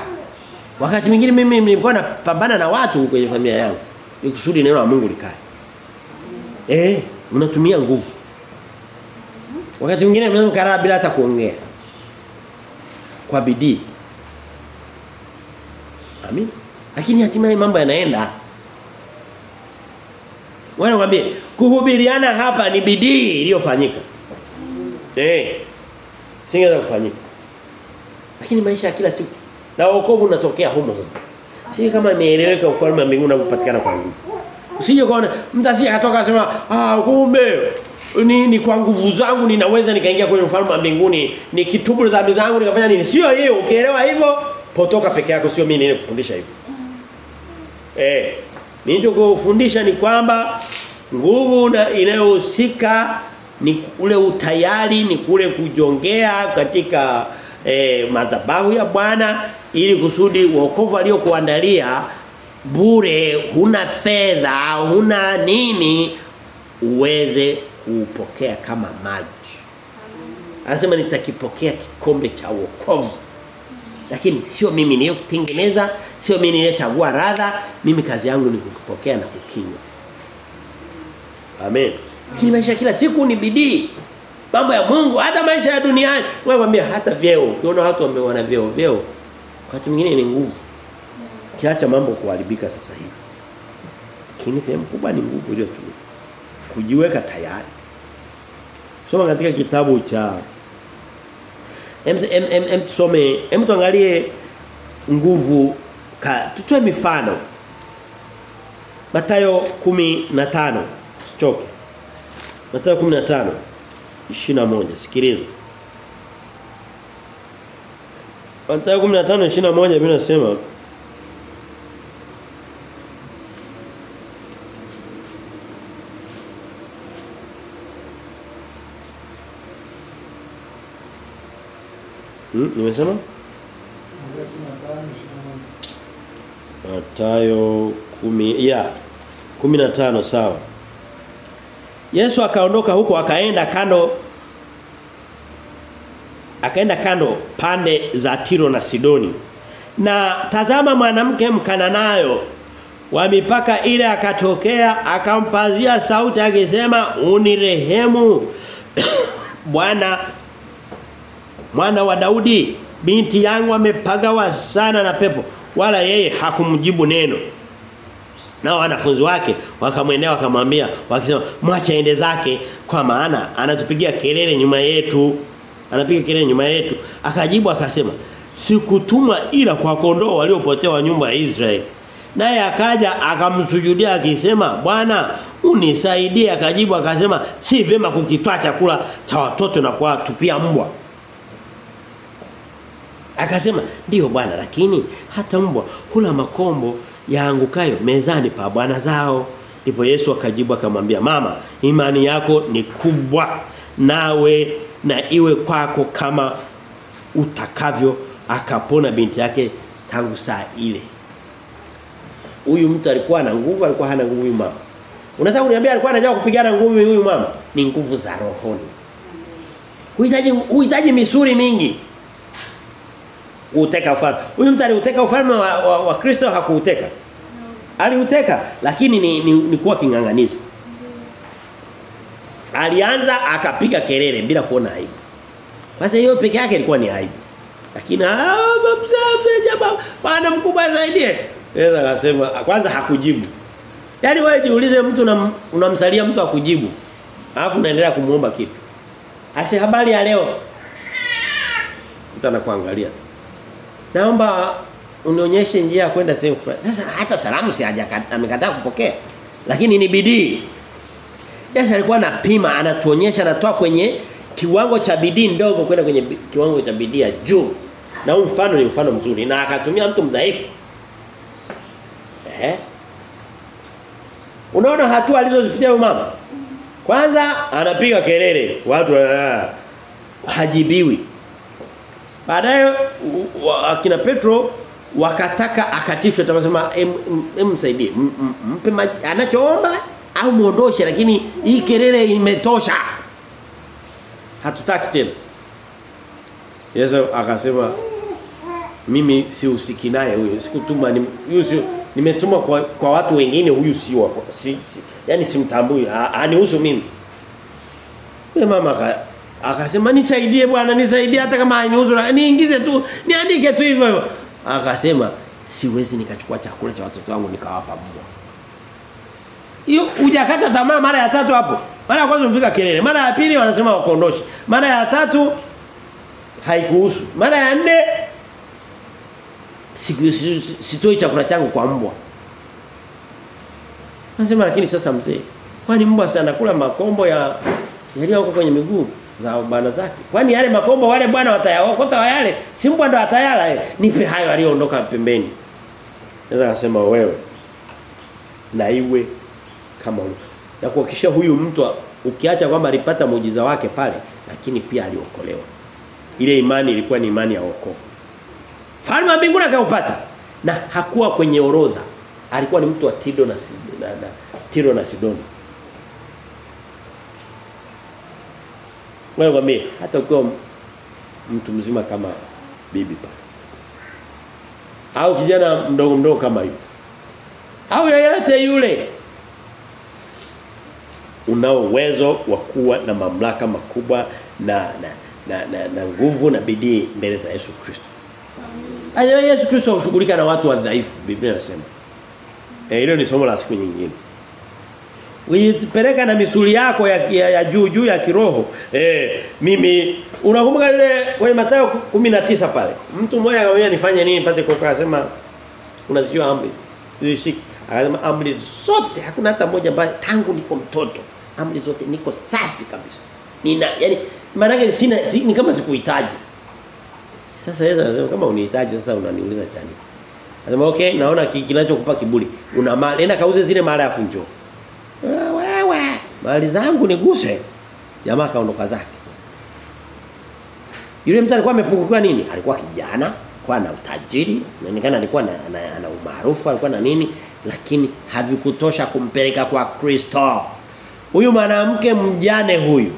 Wakati mwingine mimi nilikuwa napambana na watu kwenye familia yangu. Nikusudi neno la Mungu likae. Eh, unatumia nguvu. Wakati mwingine mnaweza kukaa bila hata kuongea. Kwa bidii. Amin. Lakini hatimaye mambo yanaenda. Wewe mwambie kuhubiriana hapa ni bidii iliyofanyika. Eh. Singeweza kufanyika. Lakini maisha ya kila siku na wokovu unatokea humo humo. Si kama imeeleweka ufalme wa mbinguni unapatikana kwa nguvu. Usije kuona mtu asije akatoka asema ah kumbe ni, ni kwa nguvu zangu ninaweza nikaingia kwenye ufalme wa mbinguni nikitubu dhambi zangu nikafanya nini? Sio hiyo, ukielewa hivyo potoka peke yako sio mimi ninekufundisha hivyo. Eh, nilichokufundisha ni kwamba nguvu inayohusika ni ule utayari ni kule kujongea katika eh, madhabahu ya Bwana ili kusudi wokovu aliyokuandalia bure huna fedha huna nini uweze kupokea kama maji. Anasema nitakipokea kikombe cha wokovu. Lakini sio mimi niliyotengeneza sio mimi niliyechagua radha mimi kazi yangu ni kukipokea na kukinywa. Amen. Kini maisha kila siku ni bidii. Mambo ya Mungu hata maisha ya duniani. Wewe hata vyeo. Ukiona watu wamewana vyeo vyeo. Wakati mwingine ni nguvu. Kiacha mambo kuharibika sasa hivi. Lakini sehemu kubwa ni nguvu iliyotumika. Kujiweka tayari soma katika kitabu cha em em em, em tusome em tuangalie nguvu ka tutoe mifano. Mathayo 15 sichoke. Mathayo 15 21 sikiliza. Mathayo 15 21 Biblia inasema Hmm, nimesema? Matayo kumi ya 15 sawa. Yesu akaondoka huko akaenda kando akaenda kando pande za Tiro na Sidoni. Na tazama mwanamke mkananayo wa mipaka ile akatokea akampazia sauti akisema unirehemu [coughs] Bwana mwana wa Daudi binti yangu amepagawa sana na pepo wala yeye hakumjibu neno. Na wanafunzi wake wakamwendea wakamwambia wakisema mwache aende zake kwa maana anatupigia kelele nyuma yetu. Anapiga kelele nyuma yetu. Akajibu akasema sikutumwa ila kwa kondoo waliopotea nyumba ya Israeli. Naye akaja akamsujudia akisema bwana unisaidie. Akajibu akasema si vema kukitwa chakula cha watoto na kuwatupia mbwa akasema ndiyo bwana lakini hata mbwa hula makombo yaangukayo mezani pa bwana zao. Ndipo Yesu akajibu akamwambia mama imani yako ni kubwa nawe na iwe kwako kama utakavyo. Akapona binti yake tangu saa ile. Huyu mtu alikuwa na nguvu alikuwa hana nguvu huyu mama. Unataka kuniambia alikuwa anajua kupigana nguvu huyu mama? Ni nguvu za rohoni. Huhitaji huhitaji misuri mingi uteka ufalme huyu mtu aliuteka ufalme wa, wa, wa Kristo hakuuteka aliuteka lakini ni, ni, ni kuwa kinganganizi alianza akapiga kelele bila kuona aibu sasa hiyo peke yake ilikuwa ni aibu lakini ah mzee jamaa bwana mkubwa zaidi Yeye akasema kwanza hakujibu Yaani wewe jiulize mtu unam, unamsalia mtu akujibu. Alafu unaendelea kumuomba kitu. Ase habari ya leo. Mtu anakuangalia. Naomba unionyeshe njia ya kwenda sehemu fulani. Sasa hata salamu si haja amekataa kupokea. Lakini ni bidii. Yesu alikuwa anapima, anatuonyesha anatoa kwenye kiwango cha bidii ndogo kwenda kwenye kiwango cha bidii ya juu. Na huu mfano ni mfano mzuri na akatumia mtu mdhaifu. Eh? Unaona hatua alizozipitia huyo mama? Kwanza anapiga kelele, watu ah, hajibiwi. Baadaye akina Petro wakataka akatishwe tamasema em msaidie mpe maji anachoomba au muondoshe lakini hii kelele imetosha. Hatutaki tena. Yesu akasema mimi sihusiki naye huyo sikutuma ni huyo nimetuma kwa, kwa watu wengine huyu si si, si yani simtambui hanihusu mimi yule mama akasema nisaidie bwana nisaidie hata kama hainihusu niingize tu niandike tu hivyo hivyo. Akasema siwezi nikachukua chakula cha watoto wangu nikawapa mbwa. Hiyo hujakata tamaa mara ya tatu hapo. Mara ya kwanza umpiga kelele. Mara ya pili wanasema wakondoshe. mara ya tatu haikuhusu. Mara ya nne sitoi chakula changu kwa mbwa. Nasema lakini sasa mzee, kwani mbwa sana kula makombo ya yaliyo kwenye miguu za bwana zake? Kwani yale makombo wale bwana watayaokota yale? Si mbwa ndo atayala eh. Nipe hayo aliyoondoka pembeni. Naweza kusema wewe na iwe kama huyo. Na kuhakikisha huyu mtu ukiacha kwamba alipata muujiza wake pale lakini pia aliokolewa. Ile imani ilikuwa ni imani ya wokovu. Falme mbinguni akaupata na hakuwa kwenye orodha. Alikuwa ni mtu wa Tido na, na, na Tiro na Sidoni. Wewe mwambie hata ukiwa mtu mzima kama bibi pa. Au kijana mdogo mdogo kama yule. Au yeyote yule unao uwezo wa kuwa na mamlaka makubwa na na na, na, na nguvu na bidii mbele za Yesu Kristo. Aje Yesu Kristo hushughulika na watu wadhaifu Biblia inasema. Eh ni somo la siku nyingine. Uipeleka na misuli yako ya, ya, ya juu juu ya kiroho. Eh mimi unakumbuka yule kwenye Mathayo 19 pale. Mtu mmoja akamwambia nifanye nini nipate kuokoka akasema unazijua amri. Zishiki. Akasema amri zote hakuna hata moja ambayo tangu niko mtoto. Amri zote niko safi kabisa. Nina yani maana yake sina si, ni kama sikuhitaji. Sasa yeye anasema kama unihitaji sasa unaniuliza chani. Anasema okay naona kinachokupa kiburi. Una mali nenda kauze zile mali afu njoo. Wewe mali zangu niguse. Jamaa kaondoka zake. Yule mtu alikuwa amepungukiwa nini? Alikuwa kijana, alikuwa na utajiri, inaonekana alikuwa na, na, na umaarufu, alikuwa na nini, lakini havikutosha kumpeleka kwa Kristo. Huyu mwanamke mjane huyu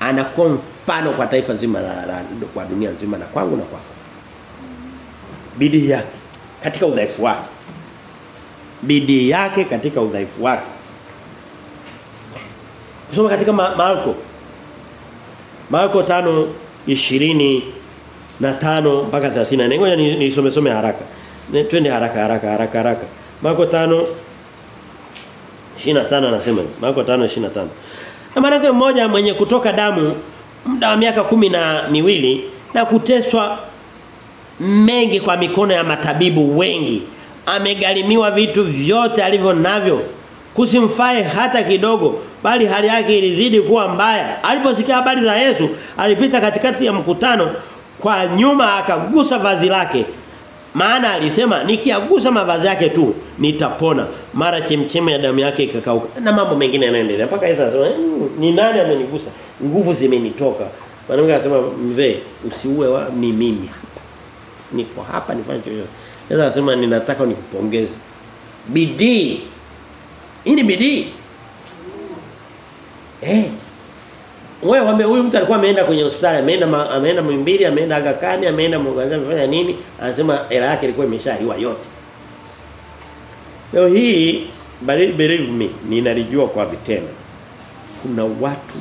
anakuwa mfano kwa taifa zima la, la kwa dunia nzima na kwangu na kwako. Bidii yake katika udhaifu wake. Bidii yake katika udhaifu wake. Kusoma katika Ma Marko Marko 5:20 na 5 mpaka 34. Ngoja nisome some haraka. Twende haraka haraka haraka haraka. Marko 5 25 anasema. Marko 5:25. Na mwanamke mmoja mwenye kutoka damu muda wa miaka kumi na miwili na kuteswa mengi kwa mikono ya matabibu wengi amegalimiwa vitu vyote alivyo navyo kusimfae hata kidogo bali hali yake ilizidi kuwa mbaya. Aliposikia habari za Yesu alipita katikati ya mkutano kwa nyuma akagusa vazi lake. Maana alisema nikiagusa mavazi yake tu nitapona. Mara chemchemi ya damu yake ikakauka na mambo mengine yanaendelea. Mpaka Yesu anasema ni nani amenigusa? Nguvu zimenitoka. Mwanamke anasema mzee usiue wa, ni mimi. Hapa niko hapa nifanye chochote. Yesu anasema ninataka nikupongeze. Bidii. Hii ni bidii eh. Wewe huyu mtu alikuwa ameenda kwenye hospitali ameenda ameenda Muhimbili ameenda Aga Khan ameenda Mwanza amefanya nini? Anasema hela yake ilikuwa imeshaliwa yote. Leo hii believe me ninalijua kwa vitendo. Kuna watu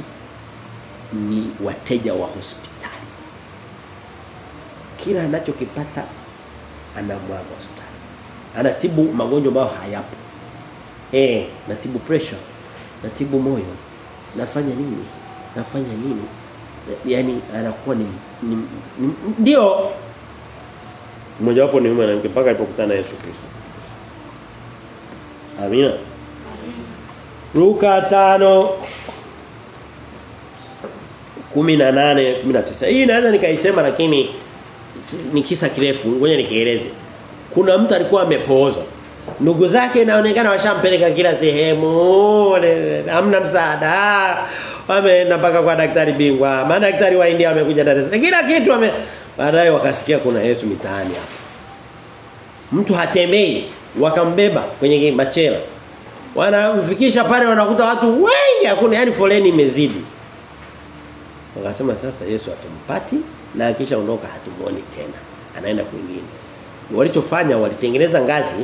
ni wateja wa hospitali. Kila anachokipata anamwaga hospitali. Anatibu magonjwa ambayo hayapo. Eh natibu pressure natibu moyo nafanya nini? Nafanya nini? Yani anakuwa ni, ndio. Mmoja wapo ni mwanamke mpaka alipokutana na Yesu Kristo. Amina. Luka 5 18 19 hii naweza nikaisema lakini ni kisa kirefu. Ngoja nikieleze kuna mtu alikuwa amepooza ndugu zake inaonekana washampeleka kila sehemu. Hamna msaada. Wameenda mpaka kwa daktari bingwa. Madaktari wa India wamekuja Dar es Salaam. Kila kitu wame baadaye wakasikia kuna Yesu mitaani hapa. Mtu hatembei wakambeba kwenye machela. Wanamfikisha pale wanakuta watu wengi hakuna yani foleni imezidi. Wakasema sasa Yesu atumpati na akisha ondoka hatumuoni tena. Anaenda kwingine. Walichofanya walitengeneza ngazi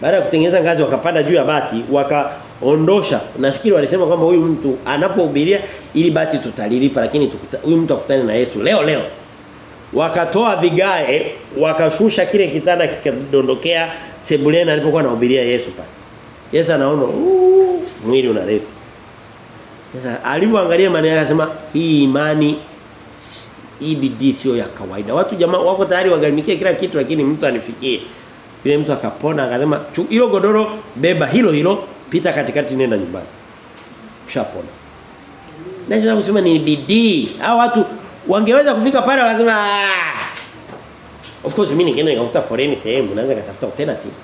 baada ya kutengeneza ngazi wakapanda juu ya bati wakaondosha. Nafikiri walisema kwamba huyu mtu anapohubiria ili bati tutalilipa lakini huyu mtu akutane na Yesu. Leo leo. Wakatoa vigae wakashusha kile kitanda kikadondokea sebuleni alipokuwa anahubiria Yesu pale. Yesu anaona mwili unaleta. Sasa alipoangalia maneno akasema hii imani hii bidii sio ya kawaida. Watu jamaa wako tayari wagarimikie kila kitu lakini mtu anifikie yule mtu akapona akasema hilo godoro beba hilo hilo pita katikati nenda nyumbani. Ushapona. Najua kusema ni bidii. Hao watu wangeweza kufika pale wakasema ah. Of course mimi ningeenda nikakuta foreni sehemu naweza katafuta alternative.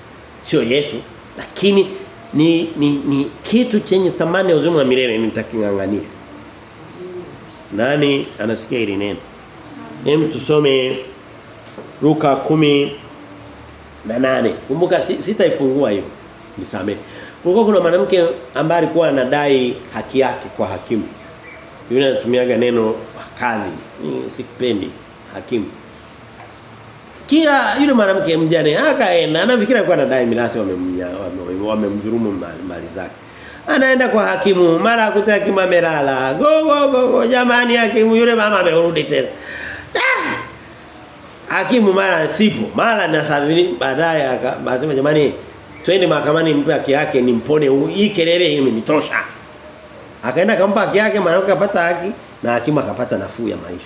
Sio Yesu lakini ni ni ni kitu chenye thamani ya uzima wa milele nitakingangania. Nani anasikia hili neno? Hem tusome Luka kumi na nane. Kumbuka sitaifungua hiyo. Nisamee. Kulikuwa kuna mwanamke ambaye alikuwa anadai haki yake kwa hakimu. Yule anatumiaga neno kadhi. Sikipendi hakimu. Kila yule mwanamke mjane akaenda anafikiri alikuwa anadai mirathi wamemdhulumu wame mali zake. Anaenda kwa hakimu, mara akuta hakimu amelala. Go go, go jamani hakimu yule mama amerudi tena. Hakimu mara sipo, mara nasafiri baadaye akasema jamani twende mahakamani mpe haki yake nimpone hii kelele imenitosha. Akaenda kampa haki yake mwanamke akapata haki na hakimu akapata nafuu ya maisha.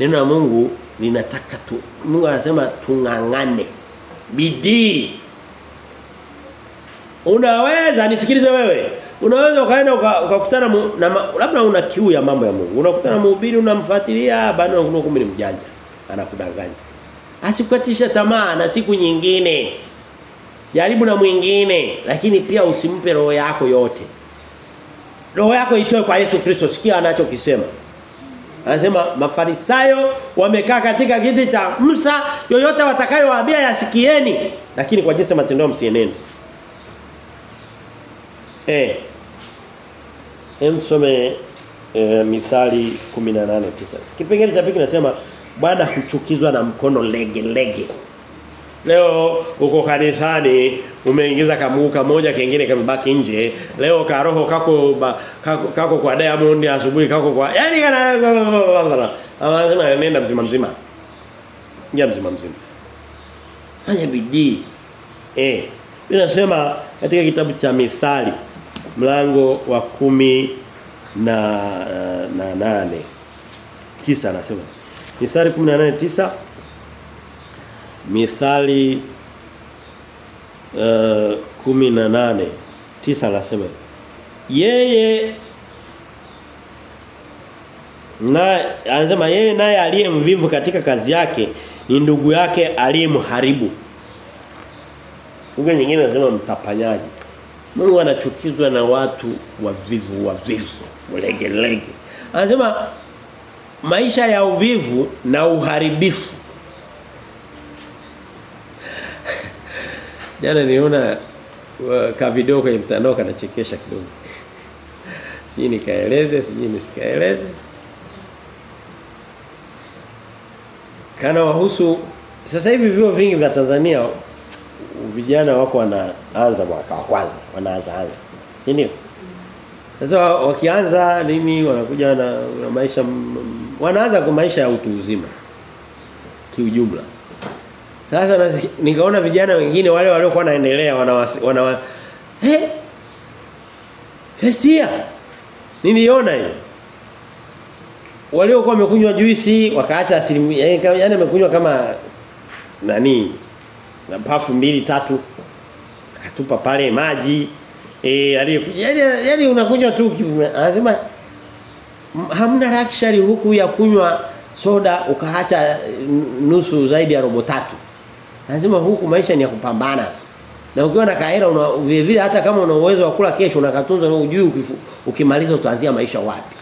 Neno la Mungu linataka tu Mungu anasema tungangane. Bidii. Unaweza nisikilize wewe. Unaweza ukaenda ukakutana na labda una kiu ya mambo ya Mungu. Unakutana mhubiri unamfuatilia bado unakuwa ni mjanja. Anakudanganya. Asikukatisha tamaa na siku nyingine. Jaribu na mwingine lakini pia usimpe roho yako yote. Roho yako itoe kwa Yesu Kristo sikia anachokisema. Anasema mafarisayo wamekaa katika kiti cha Musa yoyote watakayowaambia yasikieni lakini kwa jinsi matendo msieneni. Eh. Hem eh, Mithali 18:9. Kipengele cha pili kinasema Bwana kuchukizwa na mkono lege lege. Leo uko kanisani umeingiza kamuka moja kingine kamebaki nje. Leo karoho kako ba, kako, kako kwa Diamond asubuhi kako kwa yani kana anasema nenda mzima mzima. Ngia mzima mzima. Fanya bidii. Eh. Inasema katika kitabu cha Mithali mlango wa kumi na na nane tisa anasema Mithali 18:9 Mithali uh, 18 tisa anasema yeye na anasema yeye naye aliye mvivu katika kazi yake ni ndugu yake aliyemharibu. Lugha nyingine anasema mtapanyaji. Mungu anachukizwa na watu wavivu wavivu, legelege. Anasema maisha ya uvivu na uharibifu. [laughs] Jana niona uh, ka video kwenye mtandao kanachekesha kidogo. Si nikaeleze, siji nisikaeleze. Kana wahusu sasa hivi vio vingi vya Tanzania vijana wako wanaanza mwaka wa kwanza, wanaanza anza. Si ndio? Sasa wakianza nini wanakuja na, na maisha wanaanza kwa maisha ya utu uzima kiujumla. Sasa nikaona vijana wengine wale waliokuwa wanaendelea wana wana eh? Festia niliona hiyo. Waliokuwa wamekunywa juisi wakaacha asilimia yani amekunywa kama nani na pafu mbili tatu. Akatupa pale maji. Eh aliyekuja yani, yani unakunywa tu anasema hamna luxury huku ya kunywa soda ukaacha nusu zaidi ya robo tatu. Lazima huku maisha ni ya kupambana. Na ukiwa na kaera una vile vile hata kama una uwezo wa kula kesho unakatunza na ujui ukimaliza utaanzia maisha wapi.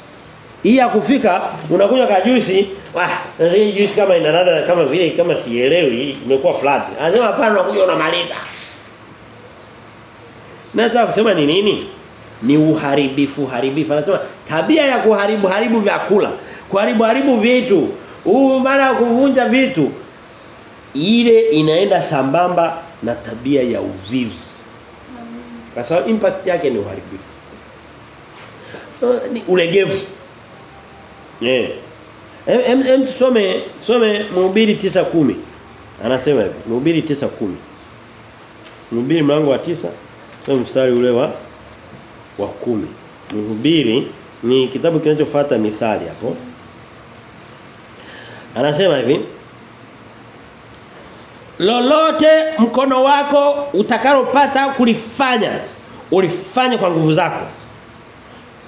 Hii ya kufika unakunywa kajusi, wah hii juice kama ina ladha kama vile kama sielewi imekuwa flat. Anasema hapana unakuja unamaliza. Nataka kusema ni nini ni uharibifu haribifu anasema tabia ya kuharibu haribu vyakula kuharibu haribu vitu huu maana kuvunja vitu ile inaenda sambamba na tabia ya uvivu kwa sababu impact yake ni uharibifu uh, ni ulegevu Eh. Em, em, em tusome some Mhubiri 9:10. Anasema hivi, Mhubiri 9:10. Mhubiri mlango wa tisa Some mstari ule wa wa 10. Mhubiri ni kitabu kinachofuata mithali hapo. Anasema hivi Lolote mkono wako utakalopata kulifanya ulifanye kwa nguvu zako.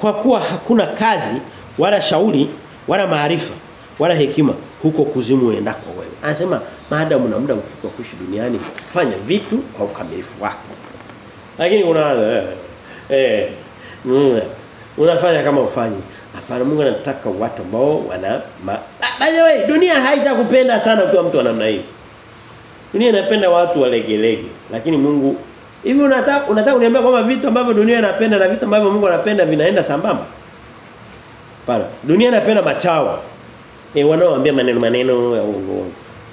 Kwa kuwa hakuna kazi wala shauri wala maarifa wala hekima huko kuzimu kwa wewe. Anasema maadamu na muda mfupi wa kuishi duniani kufanya vitu kwa ukamilifu wako. Lakini una eh, mm, unafanya kama ufanyi. Hapana Mungu anataka watu ambao wana ma, by the way dunia haitakupenda sana ukiwa mtu wa namna hii. Dunia inapenda watu walegelege lakini Mungu hivi unataka unataka uniambia kwamba vitu ambavyo dunia inapenda na vitu ambavyo Mungu anapenda vinaenda sambamba? Hapana. Dunia inapenda machawa. Eh wanaoambia maneno maneno ya uongo.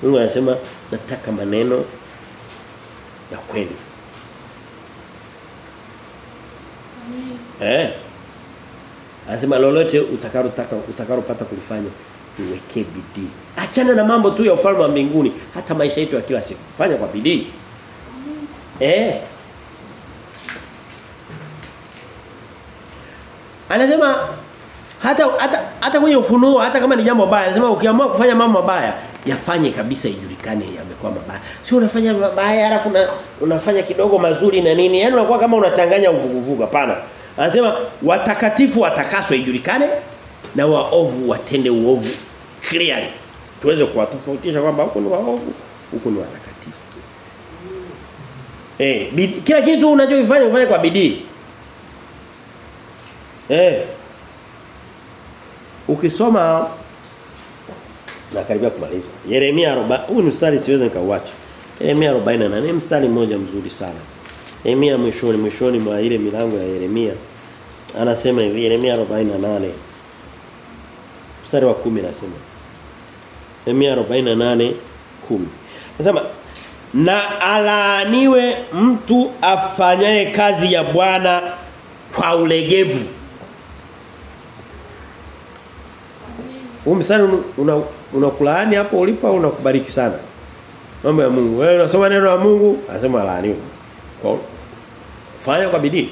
Mungu anasema nataka maneno ya kweli. Eh. Anasema lolote utakalotaka utakalopata kulifanya uweke bidii. Achana na mambo tu ya ufalme wa mbinguni, hata maisha yetu ya kila siku. Fanya kwa bidii. Eh. Anasema hata hata hata kwenye ufunuo hata kama ni jambo baya anasema ukiamua kufanya mambo mabaya yafanye kabisa ijulikane yamekuwa mabaya sio unafanya mabaya alafu una, unafanya kidogo mazuri na nini yani unakuwa kama unachanganya uvuguvugu hapana anasema watakatifu watakaswe ijulikane na waovu watende uovu clearly tuweze kuwatofautisha kwamba huko ni waovu huko ni watakatifu eh kila kitu unachokifanya ufanye kwa bidii eh ukisoma na karibia kumaliza. Yeremia 40 huu ni mstari siwezi nikauacha. Yeremia 48 ni mstari mmoja mzuri sana. Yeremia mwishoni mwishoni mwa ile milango ya Yeremia anasema hivi Yeremia 48 mstari wa 10 anasema Yeremia 48 10 Anasema na alaaniwe mtu afanyaye kazi ya Bwana kwa ulegevu. Umsana mstari una unakulaani hapo ulipo au unakubariki sana? Mambo ya Mungu. Wewe unasoma neno la Mungu, anasema laaniwe. Kwa fanya kwa bidii.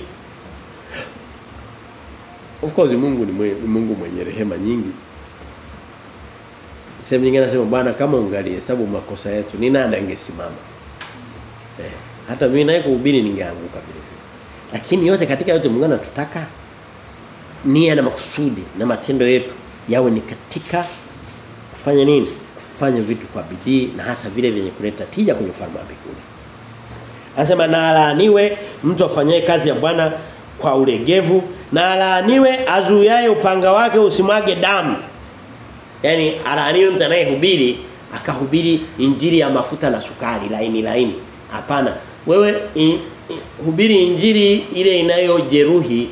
Of course Mungu ni mwe, Mungu mwenye rehema nyingi. Sehemu nyingine anasema Bwana kama ungalihesabu makosa yetu ni nani angesimama? Eh, hata mimi naye kuhubiri ningeanguka vile vile. Lakini yote katika yote Mungu anatutaka nia na makusudi na matendo yetu yawe ni katika kufanya nini? Kufanya vitu kwa bidii na hasa vile vyenye kuleta tija kwenye ufalme wa mbinguni. Anasema na alaaniwe mtu afanyaye kazi ya Bwana kwa ulegevu na alaaniwe azuiaye upanga wake usimwage damu. Yaani alaaniwe mtu anayehubiri akahubiri injili ya mafuta na sukari laini laini. Hapana. Wewe in, in, hubiri injili ile inayojeruhi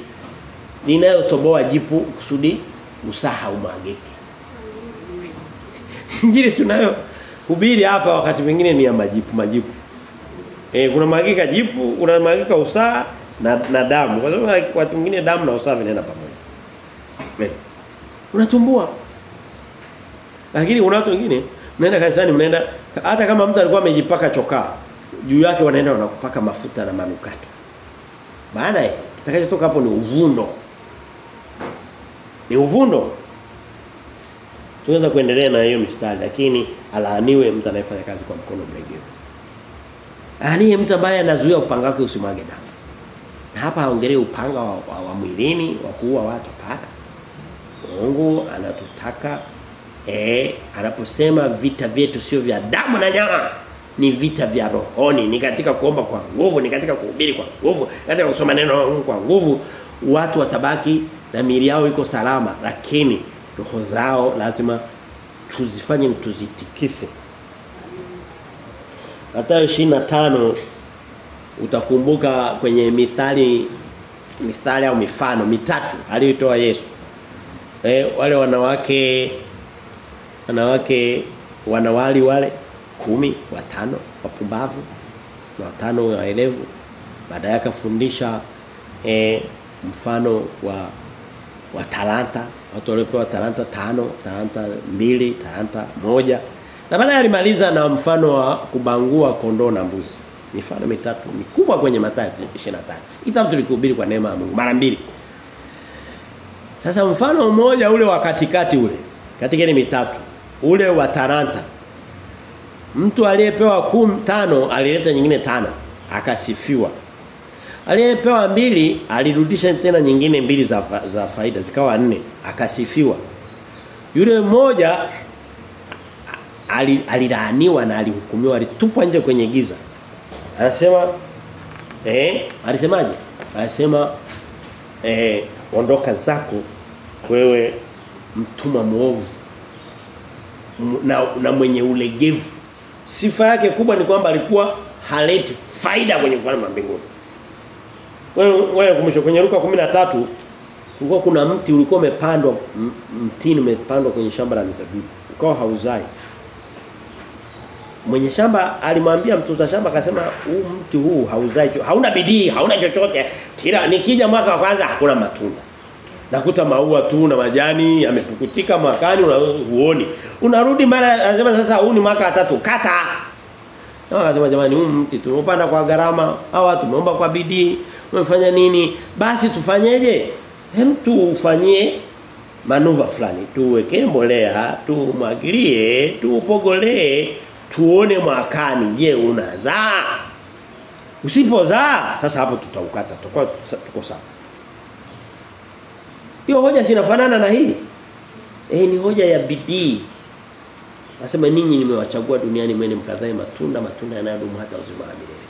inayotoboa jipu kusudi usaha umageke. [laughs] Injili tunayo hubiri hapa wakati mwingine ni ya majipu majipu. Eh kuna magika jipu, kuna magika usaha na na damu. Kwa sababu wakati mwingine damu na usaha vinaenda pamoja. Eh. Unatumbua. Lakini kuna watu wengine mnaenda kanisani mnaenda hata kama mtu alikuwa amejipaka chokaa juu yake wanaenda wanakupaka mafuta na manukato. Maana kitakachotoka hapo ni uvundo. Ni uvundo. Tunaweza kuendelea na hiyo mistari lakini alaaniwe mtu anayefanya kazi kwa mkono mlegevu. Aniye mtu ambaye anazuia upanga wake usimwage damu. Na hapa haongelee upanga wa, wa, wa mwilini wa kuua watu hapana. Mungu anatutaka eh anaposema vita vyetu sio vya damu na nyama ni vita vya rohoni ni katika kuomba kwa nguvu ni katika kuhubiri kwa nguvu katika kusoma neno la Mungu kwa nguvu watu watabaki na miili yao iko salama lakini roho zao lazima tuzifanye tuzitikise Mathayo 25 utakumbuka kwenye mithali mithali au mifano mitatu aliyotoa Yesu. Eh wale wanawake wanawake wanawali wale kumi watano wapumbavu na watano waelevu. Baadaye akafundisha eh mfano wa wa talanta. Watu waliopewa talanta tano talanta mbili talanta moja na baadaye alimaliza na mfano wa kubangua kondoo na mbuzi. Mifano mitatu mikubwa kwenye Mathayo 25 itabu tulikuhubiri kwa neema ya Mungu mara mbili. Sasa mfano mmoja ule wa katikati ule katika ile mitatu ule wa talanta mtu aliyepewa kum tano alileta nyingine tano akasifiwa. Aliyepewa mbili alirudisha tena nyingine mbili za fa, za faida zikawa nne akasifiwa. Yule mmoja alilaaniwa na alihukumiwa alitupwa nje kwenye giza. Anasema eh alisemaje? Anasema eh ondoka zako wewe mtuma muovu na, na mwenye ulegevu. Sifa yake kubwa ni kwamba alikuwa haleti faida kwenye ufalme wa mbinguni. Wewe wewe kumsho kwenye Luka 13 kulikuwa kuna mti ulikuwa umepandwa mtini umepandwa kwenye shamba la mizabibu ukawa hauzai mwenye shamba alimwambia mtunza shamba akasema huu mti huu hauzai hauna bidii hauna chochote. Kila nikija mwaka wa kwanza hakuna matunda. Nakuta maua tu na majani yamepukutika mwakani huoni. Unarudi mara anasema sasa huu ni mwaka wa tatu kata. Na akasema jamani huu mti tumeupanda kwa gharama hawa tumeomba kwa bidii umefanya nini? Basi tufanyeje? Hem tu ufanyie manuva fulani tuweke mbolea tumwagilie tuupogolee tuone mwakani. Je unazaa? Usipozaa sasa hapo tutaukata. Tutakuwa tuko sawa. Hiyo hoja zinafanana na hii? Eh ni hoja ya bidii. Nasema ninyi nimewachagua duniani mwene mkazae matunda matunda yanayodumu hata uzima wa milele.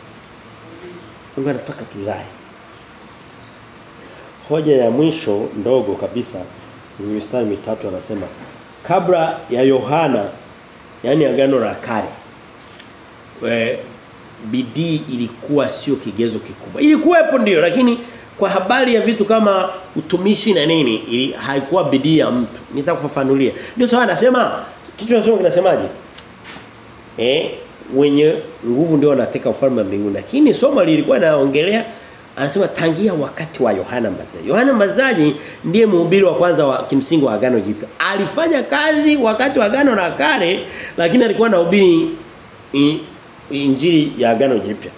Mungu anataka tuzae. Hoja ya mwisho ndogo kabisa ni mistari mitatu anasema kabla ya Yohana yani agano la kale e, bidii ilikuwa sio kigezo kikubwa. Ilikuwepo ndio lakini kwa habari ya vitu kama utumishi na nini ili haikuwa bidii ya mtu. Nitakufafanulia. Ndio sawa anasema kichwa nasema kinasemaje? Eh wenye nguvu ndio wanateka ufalme wa mbinguni. Lakini somo lilikuwa naongelea anasema tangia wakati wa Yohana Mbatizaji. Yohana Mbatizaji ndiye mhubiri wa kwanza wa kimsingi wa agano jipya. Alifanya kazi wakati wa agano la kale lakini alikuwa anahubiri injili ya agano jipya.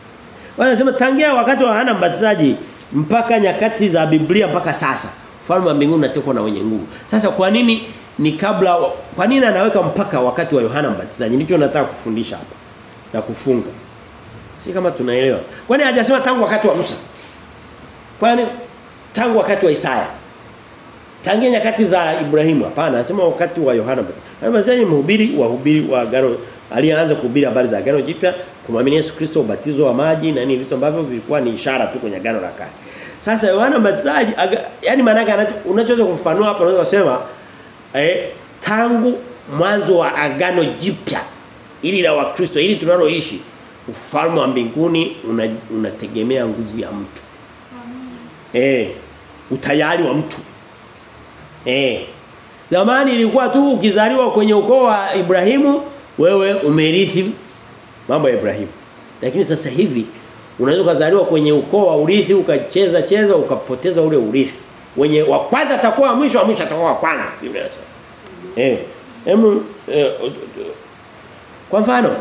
Wanasema tangia wakati wa Yohana Mbatizaji mpaka nyakati za Biblia mpaka sasa ufalme wa mbinguni unatekwa na wenye nguvu. Sasa kwa nini ni kabla kwa nini anaweka mpaka wakati wa Yohana Mbatizaji? Ndicho nataka kufundisha hapa na kufunga. Si kama tunaelewa. Kwani hajasema tangu wakati wa Musa kwani tangu wakati wa Isaya? Tangia nyakati za Ibrahimu? Hapana anasema wakati wa Yohana Mbatizaji. Mhubiri wa hubiri wa agano alianza kuhubiri habari za agano jipya kumwamini Yesu Kristo ubatizo wa maji na nini vitu ambavyo vilikuwa ni ishara tu kwenye agano la kale. Sasa Yohana Mbatizaji yani maana yake unachoweza kufanua hapa unaweza kusema eh, tangu mwanzo wa agano jipya ili la wakristo ili tunaloishi ufalme wa mbinguni unategemea una nguvu ya mtu eh utayari wa mtu. Eh zamani ilikuwa tu ukizaliwa kwenye ukoo wa Ibrahimu wewe umerithi mambo ya Ibrahimu. Lakini sasa hivi unaweza kuzaliwa kwenye ukoo wa urithi ukacheza cheza ukapoteza ule urithi. Wenye wa kwanza atakuwa mwisho wa mwisho atakuwa wa kwanza Biblia eh hemu eh, kwa mfano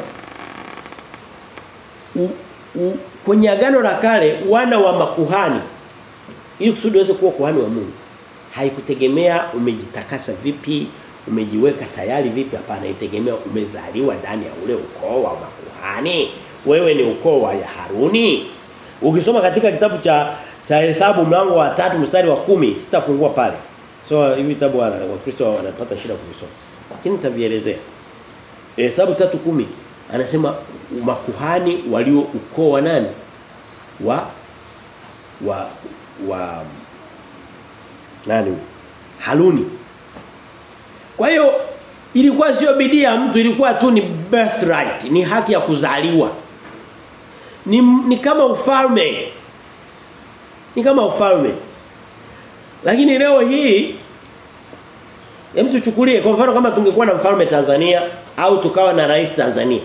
kwenye agano la kale wana wa makuhani ili kusudi uweze kuwa kuhani wa Mungu. Haikutegemea umejitakasa vipi umejiweka tayari vipi hapana itegemea umezaliwa ndani ya ule ukoo wa makuhani. Wewe ni ukoo wa ya Haruni. Ukisoma katika kitabu cha cha hesabu mlango wa tatu mstari wa kumi sitafungua pale. So hivi vitabu wa Kristo wanapata shida kuvisoma. Lakini nitavielezea. Hesabu 3:10 anasema makuhani walio ukoo wa nani? Wa wa wa nani? Haruni. Kwa hiyo ilikuwa sio bidii ya mtu ilikuwa tu ni birthright ni haki ya kuzaliwa. Ni, ni kama ufalme. Ni kama ufalme. Lakini leo hii hem tuchukulie kwa mfano kama tungekuwa na mfalme Tanzania au tukawa na rais Tanzania.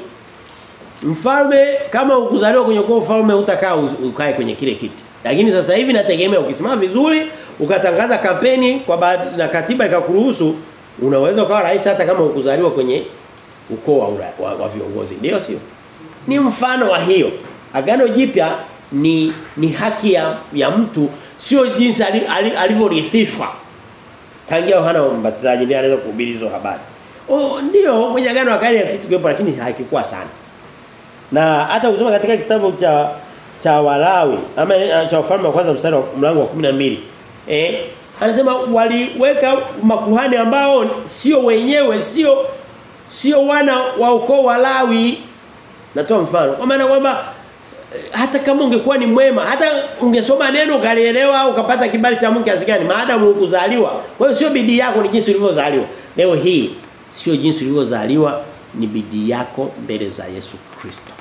Mfalme kama ukuzaliwa kwenye kwa ufalme utakaa ukae kwenye kile kiti lakini sasa hivi nategemea ukisimama vizuri ukatangaza kampeni kwa baad, na katiba ikakuruhusu unaweza ukawa rais hata kama ukuzaliwa kwenye ukoo wa, wa, wa viongozi. Ndio sio? Ni mfano wa hiyo. Agano jipya ni ni haki ya, ya mtu. Sio jinsi alivyorithishwa. Tangia Yohana Mbatizaji ndiye anaweza kuhubiri hizo habari. Oh ndio kwenye agano kale kitu kipo lakini hakikuwa sana. Na hata usoma katika kitabu cha cha Walawi ama cha ufalme wa kwanza mstari wa mlango wa 12 eh anasema waliweka makuhani ambao sio wenyewe sio sio wana wa ukoo wa Lawi. Natoa mfano kwa maana kwamba hata kama ungekuwa ni mwema hata ungesoma neno ukalielewa ukapata kibali cha Mungu kiasi gani maadamu ukuzaliwa kwa hiyo sio bidii yako ni jinsi ulivyozaliwa. Leo hii sio jinsi ulivyozaliwa ni bidii yako mbele za Yesu Kristo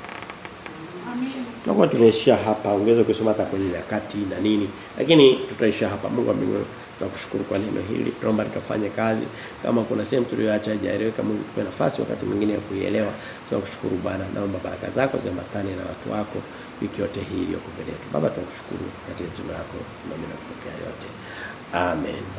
Tutakuwa tumeishia hapa ungeweza kusoma hata kwenye nyakati na nini lakini tutaishia hapa. Mungu mbinguni tunakushukuru kwa neno hili. Tunaomba likafanye kazi. Kama kuna sehemu tuliyoacha haijaeleweka Mungu tupe nafasi wakati mwingine ya kuielewa. Tunakushukuru Bwana. Naomba baraka zako ziambatane na watu wako wiki yote hii iliyoko mbele yetu. Baba tunakushukuru katika jina lako. Tunaamini kupokea yote. Amen